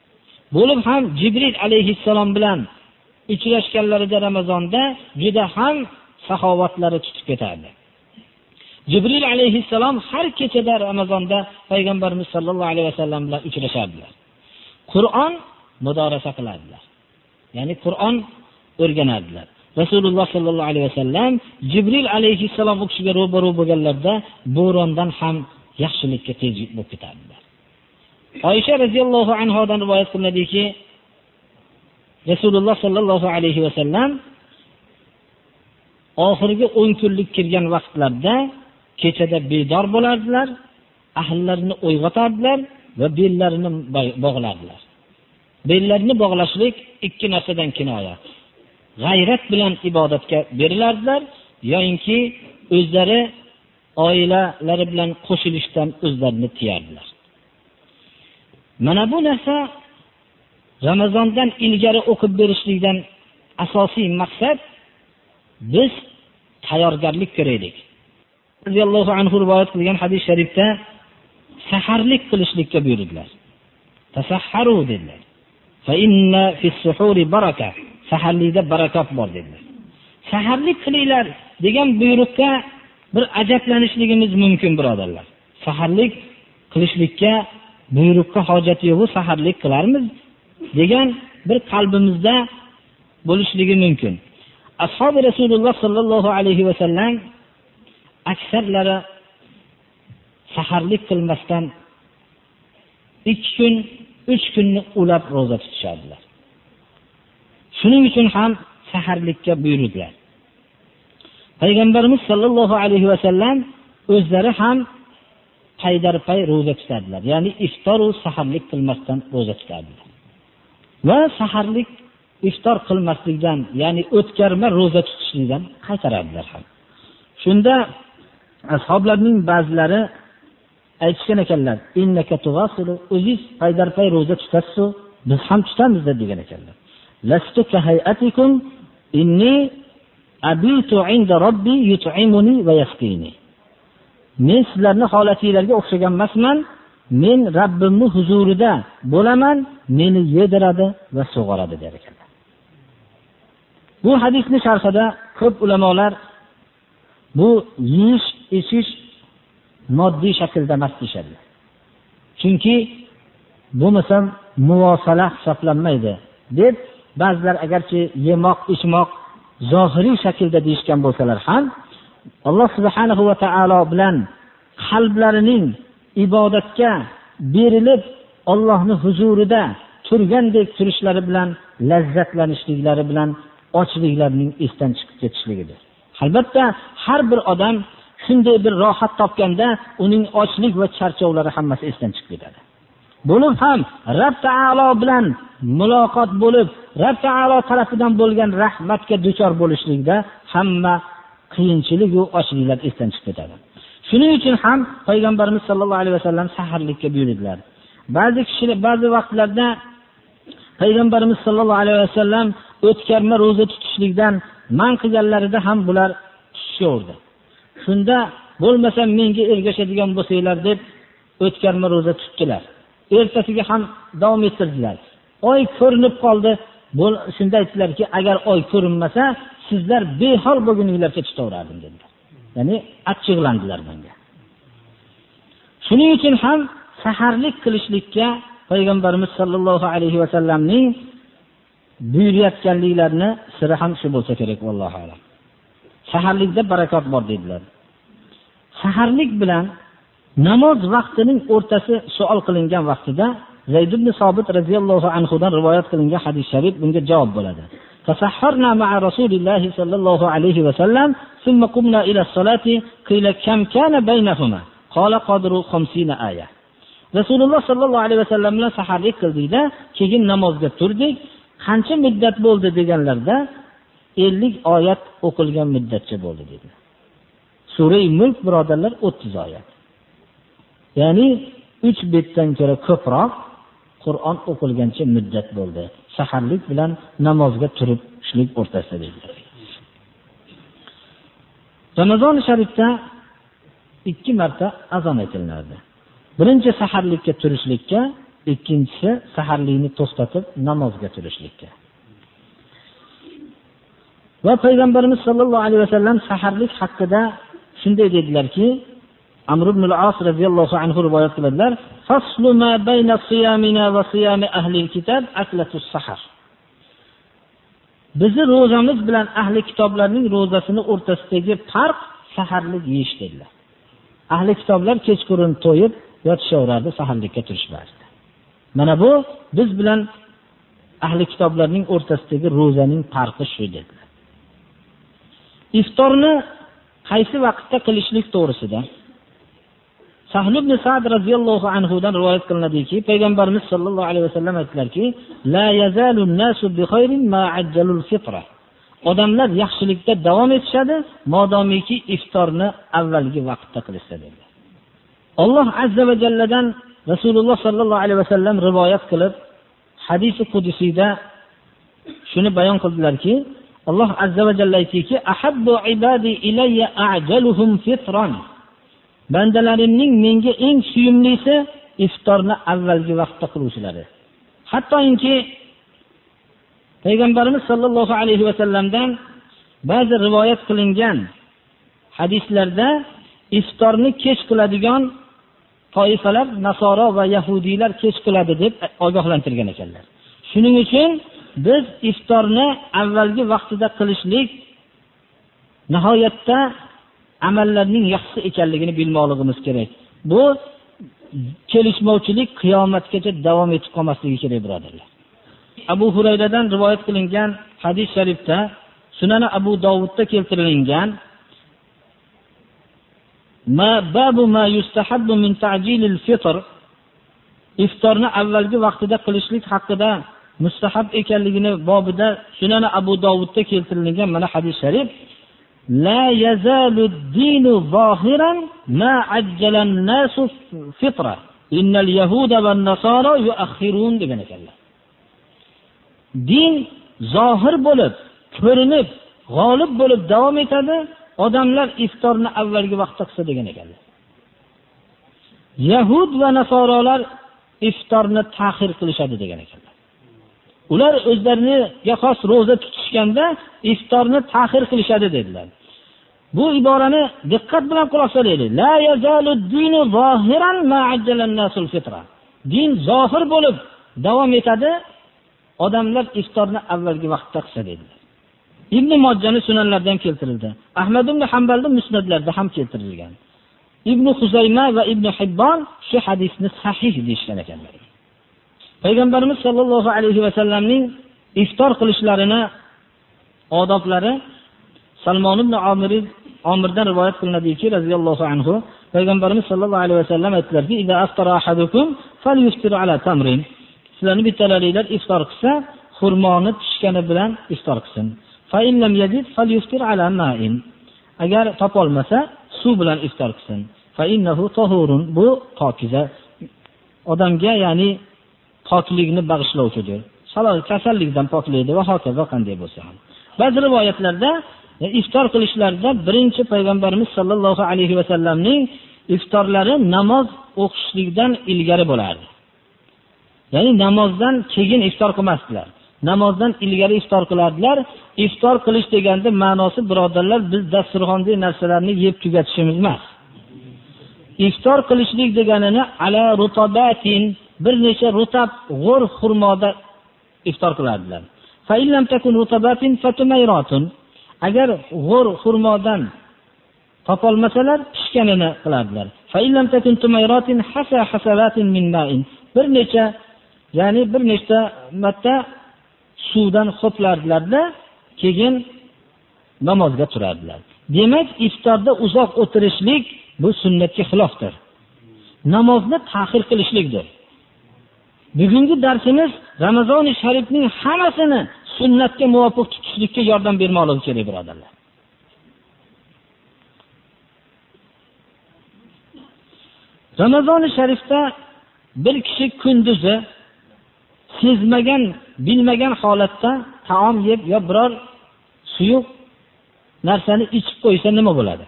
Bo'lib ham jibril alayhissalom bilan uchrashganlarida ramazonda juda ham saxovatlari tutib ketardi. Jibril alayhissalom har kechada ramazonda payg'ambarimiz sollallohu alayhi vasallam bilan uchrashardilar. Qur'on mudorasa qilardilar. Ya'ni qur'on o'rganardilar. Rasululloh sollallohu alayhi vasallam jibril alayhissalom u kishiga ro'baru bo'lganlarida bo'rondan ham yaxshilikka tez bo'lib ketadilar oysha roziyallohu anhodan rivoyat qilinadiki rasululloh sollallohu alayhi vasallam oxirgi o'n kunlik kirgan vaqtlarda kechada bedor bo'lardilar ahllarini uyg'otardilar va bellarini bog'lardilar. Bellarini bog'lashlik ikki narsadan kinoya g'ayrat bilan ibodatga berilardilar yoyinki o'zlari oilalari bilan qo'shilishdan o'zlarini tiyardilar. Mana bu narsa ramazondan ilgari o'qib berishlikdan asosiy maqsad biz tayyorgarlik ko'raylik. Roziyallohu anhu rivoyat qilgan hadis sharifda saharlik qilishlikka buyurdilar. Tasahharu dedilar. Saharlikda barakot bor dedilar. Saharlik qilinglar degan buyruqqa bir ajablanishligimiz mumkin birodarlar. Saharlik qilishlikka buyruqqa hojati yo'qu saharlik qilarmiz degan bir qalbimizda bo'lishligi mumkin. Ashobi rasululloh sollallohu alayhi vasallam aksarlari saharlik qilmasdan ikki kun uch kunni ulab ro'za tutishardilar. Shuning uchun ham saharlikka buyurdilar. Payg'ambarimiz sollallohu alayhi vasallam o'zlari ham paydarpay ro'za tutadilar. Ya'ni iftoru saharlik qilmasdan ro'za tutadilar. Va saharlik iftor qilmaslikdan ya'ni o'tkarma ro'za tutishlikdan qaytaradilar ham. Shunda ashoblarning ba'zilari aytishgan ekanlar o'ziz paydarpay ro'za tutasizu biz ham tutamiz degan ekanlar. Lastu kahayatikum inni abitu inda robbi yut'imuni va yasqini. men sizlarni holatinglarga o'xshagan emasman men rabbimni huzurida bo'laman meni yediradi va sug'oradi der ekanlar bu hadisni sharhida ko'p ulamolar bu yeyish ichish moddiy shaklda emas deyishadilar. chunki bo'lmasam muvosala hisoblanmaydi deb ba'zilar agarchi yemoq ichmoq zohiriy shaklda deyishgan bo'lsalar ham alloh subhanahu va taolo bilan qalblarining ibodatga berilib ollohni huzurida turgandek turishlari bilan lazzatlanishliklari bilan ochliklarining esdan chiqib ketishligidir. Albatta har bir odam shunday bir rohat topganda uning ochlik va charchovlari hammasi esdan chiqib ketadi. Bo'lib ham rab taolo bilan muloqot bo'lib rab taolo tarafidan bo'lgan rahmatga duchor bo'lishlikda hamma qiyinchiliku ochliklar esdan chiqib ketadi. Shuning uchun ham payg'ambarimiz sollallohu alayhi vasallam saharlikka buyurdilar. Ba'zi kishilar ba'zi vaqtlarda payg'ambarimiz sollallohu alayhi vasallam o'tkarma ro'za tutishlikdan man qilganlarida ham bular tutishaverdi shunda bo'lmasa menga ergashadigan bo'lsanglar deb o'tkarma ro'za tutdilar. Ertasiga ham davom ettirdilar. Oy ko'rinib qoldi. Shunda aytdilarki agar oy ko'rinmasa sizlar behol bo'lguninglarcha tutaverardim dedilar. Ya'ni achchiqlandilar bunga. Shuning uchun ham saharlik qilishlikka payg'ambarimiz sollallohu alayhi vasallamning buyurayotganliklarini siri ham shu bo'lsa kerak vallohu alam. Saharlikda barakot bor dedilar. Saharlik bilan namoz vaqtining o'rtasi savol qilingan vaqtida zayd ibn sobit roziyallohu anhudan rivoyat qilingan hadis sharif bunga javob bo'ladi فسحرنا مع رسول الله صلى الله عليه وسلم ثم قمنا إلى الصلاة قيل كم كان بينهما قال قدر خمسين آية rasululloh sollallohu alayhi vasallam bilan saharlik qildikda keyin namozga turdik qancha muddat bo'ldi deganlarda ellik oyat o'qilgan muddatcha bo'ldi dedi sura mulk birodarlar o'ttiz oyat Ya'ni uch betdan ko'ra ko'proq qur'on o'qilgancha muddat bo'ldi. Saharlik bilan namozga turishlik o'rtasida dedilar ramazon sharifda ikki marta azon aytilinadi. Birinchi saharlikka turishlikka ikkinchisi saharlikni to'xtatib namozga turishlikka. Va payg'ambarimiz sollallohu alayhi vasallam saharlik haqida shunday dedilarki amr ibn as roziyallohu anhu rivoyat qiladilar bizni ro'zamiz bilan ahli kitoblarning ro'zasini o'rtasidagi farq saharlik yeyish dedilar. Ahli kitoblar kechqurun to'yib yotishaverardi saharlikka turishmasdi mana bu biz bilan ahli kitoblarning o'rtasidagi ro'zaning farqi shu dedilar. Iftorni qaysi vaqtda qilishlik to'g'risida sahl ibn sad roziyallohu anhudan rivoyat qilinadiki payg'ambarimiz sollallohu alayhi vasallam aytdilarki odamlar yaxshilikda davom etishadi modomiki iftorni avvalgi vaqtda qilishsa dedilar alloh azza va jalladan rasululloh sollallohu alayhi vasallam rivoyat qilib hadisi qudusiyda shuni bayon qildilarki alloh azza va jalla aytdiki bandalarimning menga eng suyumlisi iftorni avvalgi vaqtda qiluvchilari. Hattoki payg'ambarimiz sollallohu alayhi vasallamdan ba'zi rivoyat qilingan hadislarda iftorni kech qiladigan toifalar nasoro va yahudiylar kech qiladi deb ogohlantirgan ekanlar. Shuning uchun biz iftorni avvalgi vaqtida qilishlik nihoyatda amallarning yaxshi ekanligini bilmoqligimiz kerak. Bu kelishmovchilik qiyomatgacha davom etib qolmasligi kerak birodarlar. Abu hurayradan rivoyat qilingan hadis sharifda sunani abu dovudda keltirilgan iftorni avvalgi vaqtida qilishlik haqida mustahab ekanligini bobida sunani abu dovudda keltirilgan mana hadis sharif لا يزال الدين ظاهرا ما عجل الناس فطرة إن اليهود والنصارى يؤخرون degan ekanlar din zohir bo'lib ko'rinib g'olib bo'lib davom etadi odamlar iftorni avvalgi vaqtda qilsa degan ekanlar yahud va nasorolar iftorni tahir qilishadi degan ekanlar ular o'zlariga xos ro'za tutishganda iftorni tahir qilishadi dedilar. Bu iborani diqqat bilan quloq solaylik. Din zohir bo'lib davom etadi odamlar iftorni avvalgi vaqtda qilsa dedilar. Ibn mojjani sunanlarda ham keltirildi. Ahmad ibn hambalni musnatlarida ham keltirilgan. Ibn huzayma va ibn hibbon shu hadisni sahih deyishgan ekanlar. Payg'ambarimiz sollallohu alayhi vasallamning iftor qilishlarini odoblari salmon ibn omir omirdan rivoyat qilinadiki roziyallohu anhu payg'ambarimiz sollallohu alayhi vasallam aytdilarki sizlarni bittalaringlar iftor qilsa xurmoni pishgani bilan iftor qilsin. Agar topolmasa suv bilan iftor qilsin. Bu pokiza. Odamga ya'ni poklikni bag'ishlovchidir kasallikdan poklaydi va hokazo qanday bo'lsa ham. Ba'zi rivoyatlarda e, iftor qilishlarida birinchi payg'ambarimiz sollallohu alayhi vasallamning iftorlari namoz o'qishlikdan ilgari bo'lardi. Ya'ni namozdan keyin iftor qilmasdilar. Namozdan ilgari iftor qilardilar. Iftor qilish deganda ma'nosi birodarlar biz dasturxondagi narsalarni yeb tugatishimiz emas. Iftor qilishlik deganini ala rutobatin bir necha rutab g'o'r xurmoda iftor qilardilar. Agar g'o'r xurmodan topolmasalar pishganini qilardilar. Bir necha ya'ni bir nechta marta suvdan ho'plardilarda keyin namozga turardilar. Demak iftorda uzoq o'tirishlik bu sunnatga xilofdir namozni tahir qilishlikdir. Bugungi darsimiz ramazoni sharifning hammasini sunnatga muvofiq tutishlikka yordam bermoqligi kerak birodarlar. Ramazoni sharifda bir kishi kunduzi sezmagan bilmagan holatda taom yeb yo biror suyuq narsani ichib qo'ysa nima bo'ladi?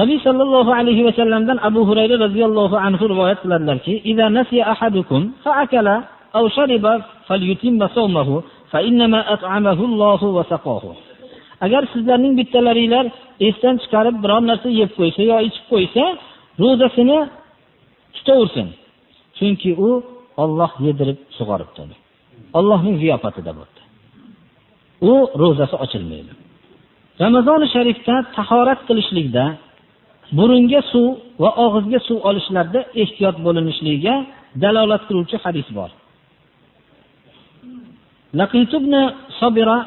Nabiy sollallohu alayhi vasallamdan abu hurayra roziyallohu anhu rivoyat qiladilarki agar sizlarning bittalaringlar esdan chiqarib biror narsa yeb qo'ysa yo ichib qo'ysa ro'zasini tutaversin. Chunki u olloh yedirib sug'oribdi ollohning ziyofatida bo'ldi u ro'zasi ochilmaydi. Ramazoni sharifda tahorat qilishlikda burunga suv va og'izga suv olishlarda ehtiyot bo'linishligiga dalolat qiluvchi hadis bor. Sobira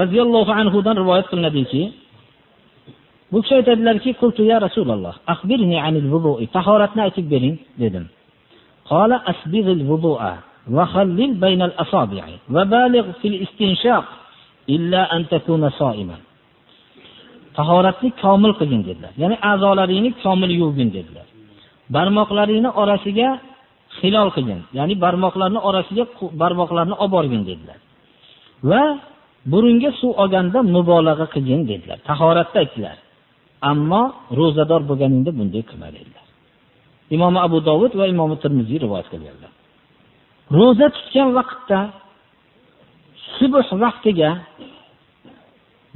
roziyallohu anhudan rivoyat qilinadiki bu kishi aytadilarki ya rasululloh axbirni anil vudu'i tahoratni aytib bering dedim. Qala asbig'il vudu'a va xallil baynal asabi'i va baligh fil istinshaq illa an takuna so'iman tahoratni komil qilgin dedilar. Ya'ni a'zolaringni komil yuvgin dedilar. Barmoqlaringni orasiga hilol qilgin. Ya'ni barmoqlarni orasiga barmoqlarni olib borgin dedilar. Va burunga suv olganda mubolag'a qilgin dedilar. Tahoratda aytdilar. Ammo ro'zador bo'lganingda bunday qilma dedilar. Imom abu dovud va imom termiziy rivoyat qilganlar. Ro'za tutgan vaqtda subh vaqtiga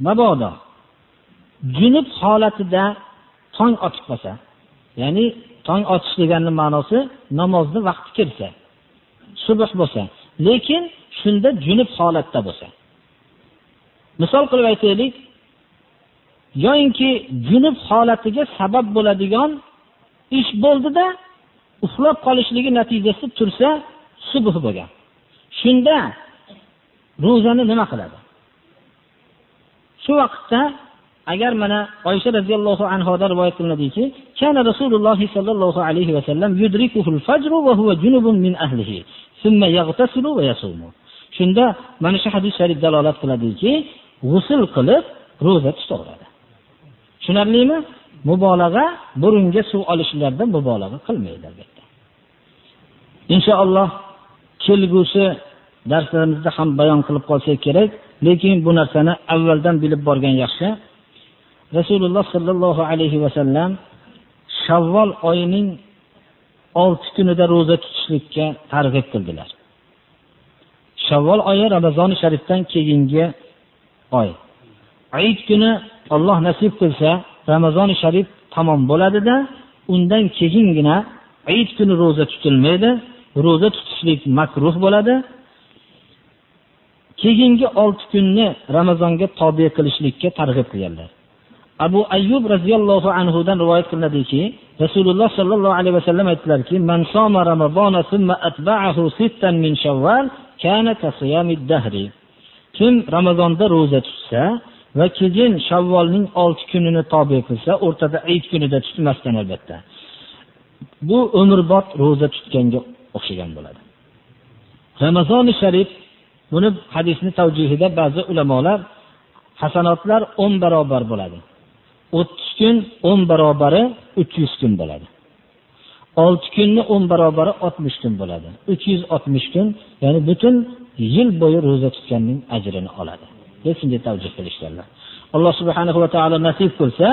mabodo junub holatida tong otib qolsa ya'ni tong otish deganni ma'nosi namozni vaqti kirsa subh bo'lsa lekin shunda junub holatda bo'lsa. Misol qilib aytaylik yoyinki junub holatiga sabab bo'ladigan ish bo'ldida uxlab qolishligi natijasida tursa subh bo'lgan. Shunda ro'zani nima qiladi? Shu vaqtda agar mana oysha roziyallohu anhodan rivoyat qilinadiki kana rasululloh sollallohu alayhi vasallam yudrikuhul fajru va huwa junubun min ahlihi thumma yaghtasilu va yasumu. Shunda mana shu hadis sharif dalolat qiladiki g'usul qilib ro'za tutaveradi tushunarlimi? Mubolag'a burunga suv olishlarda mubolag'a qilmaydi albatta inshaalloh kelgusi darslarimizda ham bayon qilib qolsak kerak lekin bu narsani avvaldan bilib borgan yaxshi. Rasululloh sollallohu alayhi vasallam shavvol oyining olti kunida ro'za tutishlikka targ'ib qildilar. Shavvol oyi ramazoni sharifdan keyingi oy. Ayit kuni alloh nasib qilsa ramazoni sharif tamom bo'ladida undan keyingina ayit kuni ro'za tutilmaydi ro'za tutishlik makruh bo'ladi. Keyingi olti kunni ramazonga tobe qilishlikka targ'ib qilganlar. Abu ayyub roziyallohu anhudan rivoyat qilinadiki rasululloh sollallohu alayhi vasallam aytdilarki man soma ramazona summa atba'ahu sittan min shawval kana kasiyamid dahri. Kim ramazonda ro'za tutsa va keyin shavvolning olti kunini tobe qilsa o'rtada ayit kunida tutmasdan albatta. Bu umrbod ro'za tutganga o'xshagan bo'ladi. Ramazoni sharif buni hadisni tavjihida ba'zi ulamolar hasanotlar o'n barobar bo'ladi. O'ttiz kun o'n barobari uch yuz kun bo'ladi. Olti kunni o'n barobari oltmish kun bo'ladi. Uch yuz oltmish kun ya'ni butun yil bo'yi ro'za tutganning ajrini oladi. Deb shunday tavjih qilishganlar. Alloh subhanahu va taolo nasib qilsa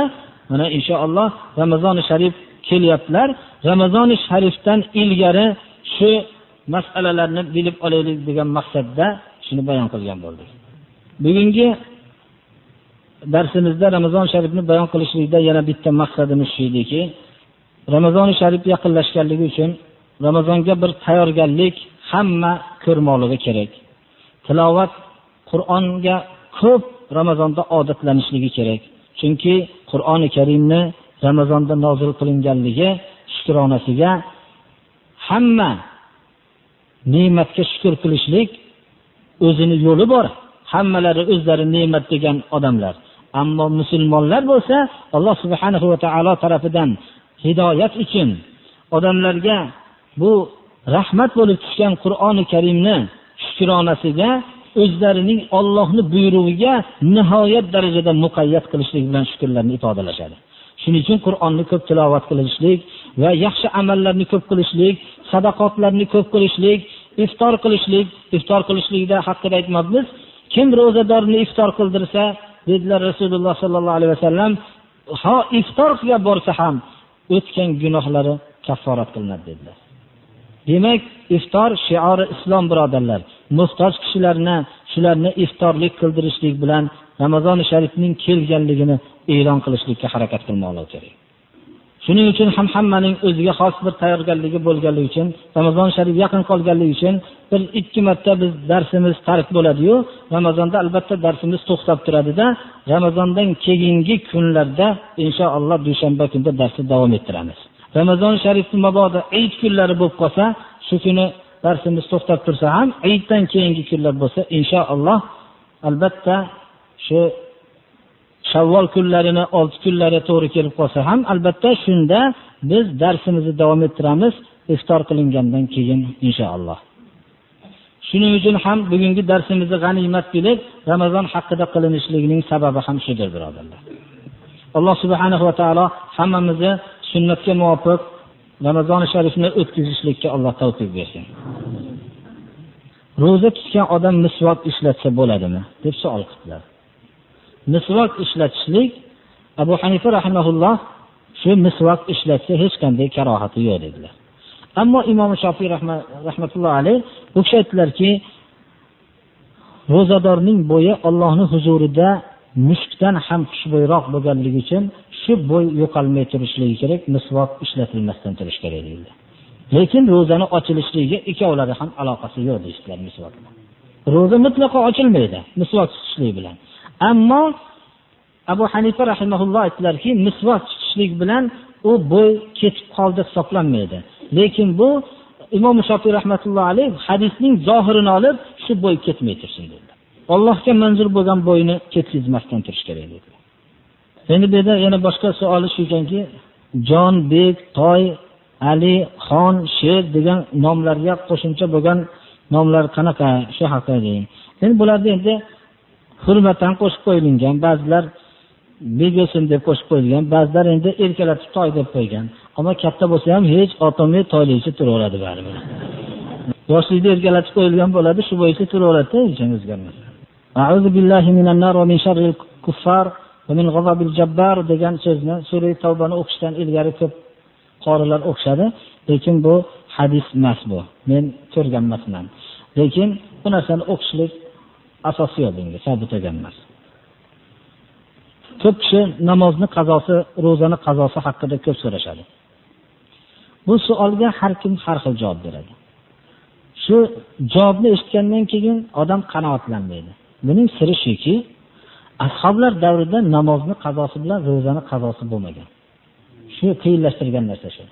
mana inshaalloh ramazoni sharif kelyaptilar. Ramazoni sharifdan ilgari shu masalalarni bilib olaylik degan maqsadda shuni bayon qilgan bo'ldik. Bugungi darsimizda ramazon sharifni bayon qilishlikda yana bitta maqsadimiz shu ediki ramazoni sharif yaqinlashganligi uchun ramazonga bir tayyorgarlik hamma ko'rmoqligi kerak. Tilovat qur'onga ko'p ramazonda odatlanishligi kerak. Chunki qur'oni karimni ramazonda nozil qilinganligi shukronasiga hamma ne'matga shukur qilishlik o'zini yo'li bor. Hammalari o'zlari ne'mat degan odamlar. Ammo musulmonlar bo'lsa alloh subhanahu va taolo tarafidan hidoyat uchun odamlarga bu rahmat bo'lib tushgan qur'oni karimni shukronasiga o'zlarining ollohni buyrug'iga nihoyat darajada muqayyat qilishlik bilan shukrlarni ifodalashadi. Shuning uchun qur'onni ko'p tilovat qilishlik va yaxshi amallarni ko'p qilishlik sadaqotlarni ko'p qilishlik iftor qilishlik iftor qilishlikda haqida aytmabmiz kim ro'zadorni iftor qildirsa dedilar rasululloh sollallohu alayhi vasallam ho iftorga borsa ham o'tgan gunohlari kafforat qilinadi dedilar. Demak iftor shiori islom birodarlar muhtoj kishilarni shularni iftorlik qildirishlik bilan ramazoni sharifning kelganligini e'lon qilishlikka harakat qilmoqlik kerak. Shuning uchun ham hammaning o'ziga xos bir tayyorgarligi bo'lganligi uchun ramazon sharif yaqin qolganligi uchun bir ikki marta biz darsimiz tark bo'ladiyu. Ramazonda albatta darsimiz to'xtab turadida. Ramazondan keyingi kunlarda inshaalloh dushanba kunida darsni davom ettiramiz. Ramazon sharifni mabodo ayit kunlari bo'lib qolsa shu kuni darsimiz to'xtab tursa ham ayitdan keyingi kunlar bo'lsa inshaalloh albatta shu shavvol kunlarini olti kunlari to'g'ri kelib qolsa ham albatta shunda biz darsimizni davom ettiramiz iftor qilingandan keyin inshaalloh. Shuning uchun ham bugungi darsimizni g'animat bilib ramazon haqida qilinishligining sababi ham shudir birodarlar. Alloh subhanahu va taolo hammamizni sunnatga muvofiq ramazoni sharifni o'tkazishlikka alloh tavfiq bersin. Ro'za tutgan odam misvot ishlatsa bo'ladimi? deb savol qildilar. Misvok ishlatishlik abu hanifa rahimaulloh shu misvok ishlatsa hech qanday karohati yo'q dedilar. Ammo imom shofiy rahmatullohi alayh u kishi aytdilarki ro'zadorning bo'yi ollohni huzurida mushkdan ham xushbo'yroq bo'lganligi uchun shu bo'y yo'qolmay turishligi kerak misvok ishlatilmasdan turishi kerak deyildi lekin ro'zani ochilishligiga ikkovlari ham aloqasi yo'q deyishdilar misvok ro'za mutlaqo ochilmaydi misvok tutishlik bilan. Ammo abu hanifa rahimaulloh aytdilarki misvok tutishlik bilan u bo'y ketib qoldi hisoblanmaydi. Lekin bu imom shofiy rahmatullohi alayh hadisning zohirini olib shu bo'y ketmay tursin dedilar allohga manzur bo'lgan bo'yni ketkizmasdan turish kerak dedilar endi bu yerda yana boshqa savoli shu ekanki jon bek toy ali xon sher degan nomlarga qo'shimcha bo'lgan nomlar qanaqa? Shu haqida deng endi bularni endi hurmatdan qo'shib qo'yilgan ba'zilar bego'sin deb qo'shib qo'yilgan ba'zilar endi erkalatib toy deb qo'ygan. Ammo katta bo'lsa ham hech otolmay toyligicha turaveradi baribir. Yoshlikda erkalatib qo'yilgan bo'ladi shu bo'yicha turaveradida hech ham o'zgarmaydi degan so'zni sura tavbani o'qishdan ilgari ko'p qorilar o'qishadi lekin bu hadis emas bu. Men ko'rgan emasman lekin bu narsani o'qishlik asosi yo'q bunga sobit bo'lgan emas. Ko'p kishi namozni qazosi ro'zani qazosi haqida ko'p so'rashadi. Bu savolga har kim har xil javob beradi. Shu javobni eshitgandan keyin odam qanoatlanmaydi. Buning siri shuki ashoblar davrida namozni qazosi bilan ro'zani qazosi bo'lmagan. Shu qiyinlashtirgan narsa shu.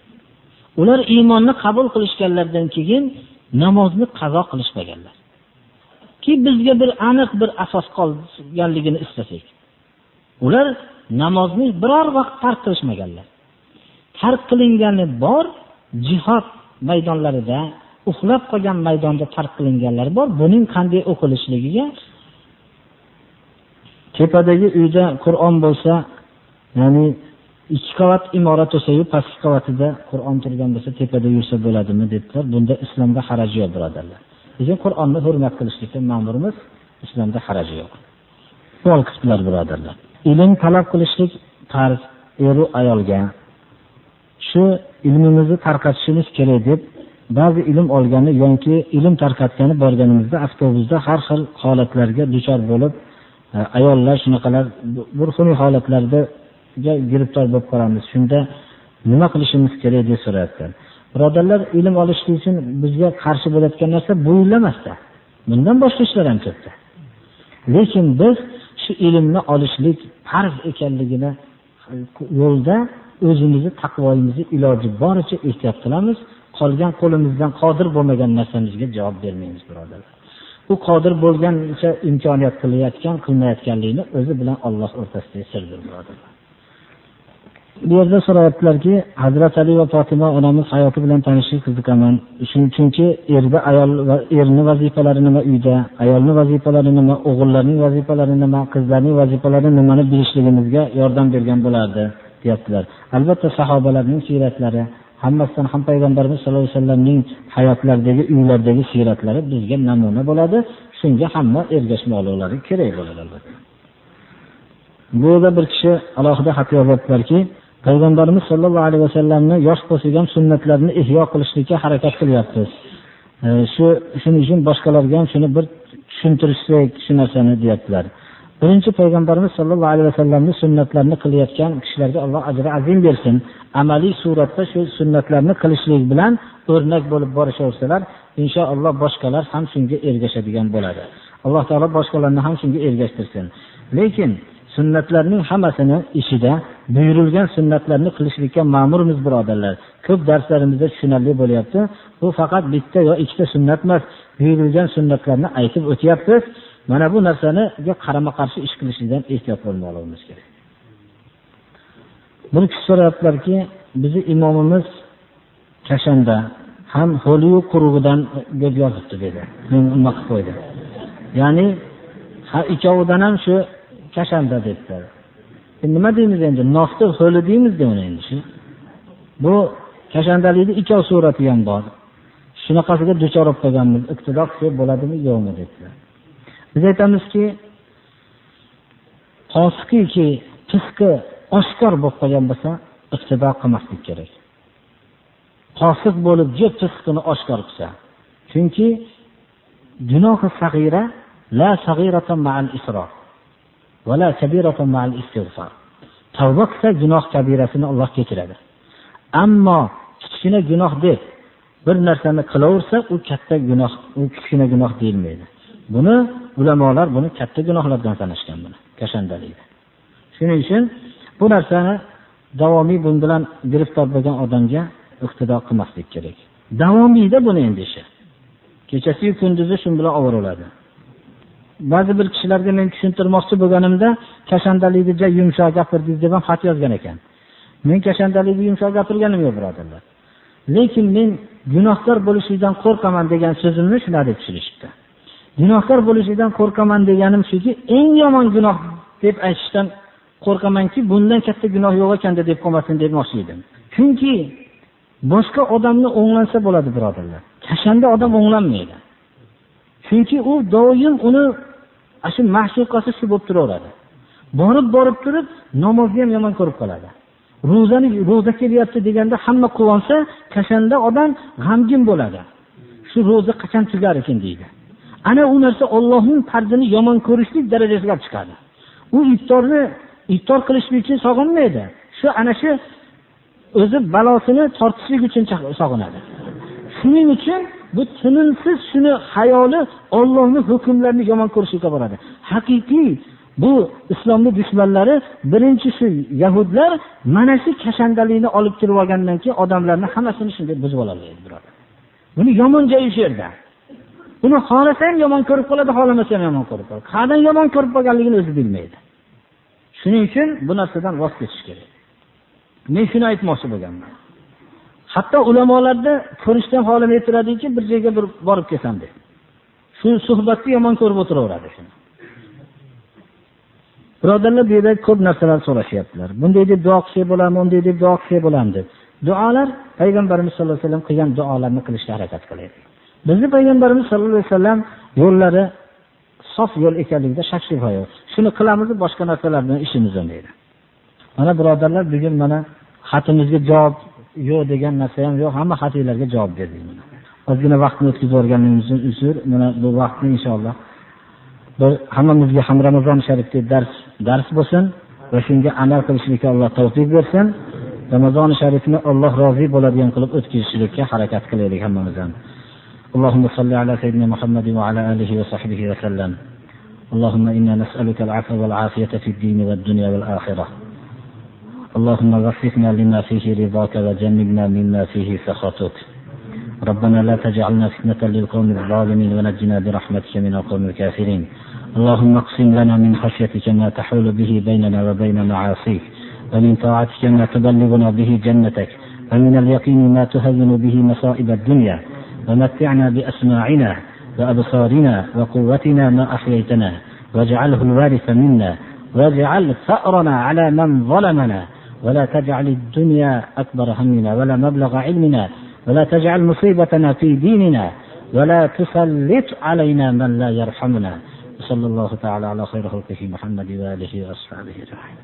Ular iymonni qabul qilishganlaridan keyin namozni qazo qilishmaganlar. Ki bizga bir aniq bir asos qolganligini istasak. Ular namozni biror vaqt tark qilishmaganlar. Tark qilingani bor jihod maydonlarida uxlab qolgan maydonda tark qilinganlar bor. Buning qanday o'qilishligiga tepadagi uyda qur'on bo'lsa ya'ni ikki qavat imorat bo'lsayu pastki qavatida qur'on turgan bo'lsa tepada yursa bo'ladimi dedilar bunda islomda haraji yo'q birodarlar. Lekin qur'onni hurmat qilishlikda ma'murmiz islomda haraji yo'q. Savol birodarlar. Ilm talab qilishlik farz eru ayolga shu ilmimizni tarqatishimiz kerak deb ba'zi ilm olgani yoki ilm tarqatgani borganimizda avtobusda har xil holatlarga duchor bo'lib e, ayollar shunaqalar bir xunuk holatlarda giribtor bo'lib qolamiz. Shunda nima qilishimiz kerak deb so'rayapti birodarlar ilm olishlik uchun bizga qarshi bo'layotgan narsa bu emasda bundan boshqa ishlar ham ko'pda. Lekin biz shu ilmni olishlik farz ekanligini e, yo'lda o'zimizni taqvoyimizni iloji boricha ehtiyot qilamiz. Qolgan qo'limizdan qodir bo'lmagan narsamizga javob bermaymiz birodarlar. U qodir bo'lgancha imkoniyat qilayotgan qilmayotganlikni o'zi bilan olloh o'rtasidagi sirdir birodarlar. Bu yerda so'rayaptilarki hazrati ali va fotima onamiz hayoti bilan tanishishga qiziqaman chunki erda ayol va erni vazifalari nima uyda ayolni vazifalari nima o'g'illarning vazifalari nima qizlarning vazifalari nimani bilishligimizga yordam bergan bo'lardi deyaptilar. Albatta sahobalarning siyratlari hammasidan ham payg'ambarimiz sallallohu alayhi vasallamning hayotlaridagi uylardagi siyratlari bizga namuna bo'ladi. Shunga hamma ergashmoqliklari kerak bo'ladi albatta. Bu yerda bir kishi alohida xat yozyaptilarki payg'ambarimiz sollallohu alayhi vasallamni yosh qo'shilgan sunnatlarini ihyo qilishlikka harakat qilyapmiz e, shu shuning uchun boshqalarga ham shuni bir tushuntirishsak shu narsani deyaptilar. Birinchi payg'ambarimiz sollallohu alayhi vasallamni sunnatlarini qilayotgan kishilarga alloh ajri azim bersin. Amaliy suratda shu sunnatlarni qilishlik bilan o'rnak bo'lib borishaversalar inshaalloh boshqalar ham shunga ergashadigan bo'ladi. Alloh taolo boshqalarni ham shunga ergashtirsin. Lekin sunnatlarning hammasini ichida buyurilgan sunnatlarni qilishlikka ma'murmiz birodarlar. Ko'p darslarimizda tushunarli bo'lyapti. Bu faqat bitta yo ikkita sunnat emas buyurilgan sunnatlarni aytib o'tyapmiz mana bu narsaniga qarama qarshi ish qilishlikdan ehtiyot bo'lmoqligimiz kerak. Bir kishi so'rayaptilarki bizni imomimiz kashanda ham ho'liyu qurug'idan deb yozibdi dedi. Nima qilib qo'ydi ya'ni ikkovidan ham shu kashanda debdi nima deymiz endi? Nofni ho'li deymizda uni endi shu. Bu kashandalikni ikkov surati ham bor. Shunaqasiga duchor bo'lib qolganmiz. Iqtido qilsak bo'ladimi? Yo'qmi dedilar. Biz aytamizki fosiqiki fisqi oshkor bo'lib qolgan bo'lsa iqtido qilmaslik kerak. Fosiq bo'lib juda fisqini oshkor qilsa. Chunki gunohi sag'ira la sag'irata ma'al isrof va la kabiratan ma'al istig'for tavba qilsa gunoh kabirasini Alloh kechiradi ammo kichkina gunoh deb bir narsani qilaversa u katta gunoh u kichkina gunoh deyilmaydi. Buni ulamolar buni katta gunohlardan sanashgan buni. Kashandalikni shuning uchun bu narsani davomiy bun bilan giriftor bo'lgan odamga iqtido qilmaslik kerak. Davomiyda buni endi ishi. Kechasiyu kunduzi shu bilan oladi. Ba'zi bir kishilarga men tushuntirmoqchi bo'lganimda kashandalikni juda yumshoq gapirdingiz deb ham xat yozgan ekan. Men kashandalikni yumshoq gapirganim yo'q birodarlar. Lekin men gunohkor bo'lishlikdan qo'rqaman degan so'zimni shular deb tushunishibdi gunohkor bo'lishlikdan qo'rqaman deganim shuki eng yomon gunoh deb aytishdan qo'rqamanki bundan katta gunoh yo'q ekanda deb qolmasin demoqchi edim. Chunki boshqa odamni o'nglansa bo'ladi birodarlar. Kashanda odam o'nglanmaydi. Chunki u doim uni shu ma'shuqasi shu bo'lib turaveradi. Borib borib turib namozni ham yomon ko'rib qoladi. Ro'zani ro'za kelyapti deganda hamma quvonsa kashanda odam g'amgin bo'ladi. Shu ro'za qachon tugar ekan deydi. Ana u narsa ollohning farzini yomon ko'rishlik darajasiga olib chiqadi. U iftorni iftor qilishlik uchun sog'inmaydi. Shu ana shu o'zi balosini tortishlik uchun sog'inadi. Shuning uchun bu tinimsiz shuni hayoli ollohni hukmlarini yomon ko'rishlikka boradi. Haqiqiy bu islomni dushmanlari birinchi shu yahudlar mana shu kashandalikni olib kirib olgandan keyin odamlarni hammasini shunday buzib oladi birodar buni yomon joyi shu yerda. Buni xohlasa ham yomon ko'rib qoladi xohlamasa ham yomon ko'rib qoladi. Qayerdan yomon ko'rib qolganligini o'zi bilmaydi. Shuning uchun bu narsadan voz kechish kerak. Men shuni aytmoqchi bo'lganman. Hatto ulamolarda ko'rishdan xohlamay aytiladiki bir joyga bir borib kelsam deb shu suhbatni yomon ko'rib o'tiraveradi shuni. Birodarlar bu yerda ko'p narsalar so'rashyaptilar. Bunday deb duo qilsak bo'ladimi unday deb duo qilsak bo'ladimi deb. Duolar payg'ambarimiz sallallohu alayhi vasallam qilgan duolarni qilishga harakat qilaylik. Bizni payg'ambarimiz sallallohu alayhi vasallam yo'llari sof yo'l ekanligida shak shubha yo'q. Shuni qilamiz boshqa narsalar bilan ishimiz bo'lmaydi mana birodarlar bugun mana xatimizga javob yo'q degan narsa ham yo'q hamma xatinglarga javob berdik ozgina vaqtni o'tkazib yuborganligimiz uchun uzr mana bu vaqtni inshaalloh bir hammamizga ham ramazon sharifda dars dars bo'lsin va shunga amal qilishlikka alloh tavfiq bersin ramazoni sharifni alloh rozi bo'ladigan qilib o'tkazishlikka harakat qilaylik hammamiz ham اللهم صل على سيدنا محمد وعلى آله وصحبه وسلم اللهم إنا نسألك العفو والعافية في الدين والدنيا والآخرة اللهم وفقنا لما فيه رضاك وجنبنا مما فيه سخطك. ربنا لا تجعلنا فتنة للقوم الظالمين ونجنا برحمتك من القوم الكافرين. اللهم اقسم لنا من خشيتك ما تحول به بيننا وبين معاصيك. ومن طاعتك ما تبلغنا به جنتك. ومن اليقين ما تهون به مصائب الدنيا. ومتعنا بأسماعنا وأبصارنا وقوتنا ما أحييتنا. واجعله الوارث منا. واجعل ثأرنا على من ظلمنا. ولا تجعل الدنيا أكبر همنا ولا مبلغ علمنا ولا تجعل مصيبتنا في ديننا ولا تسلط علينا من لا يرحمنا. صلى الله تعالى على خير خلقه محمد وآله وأصحابه أجمعين.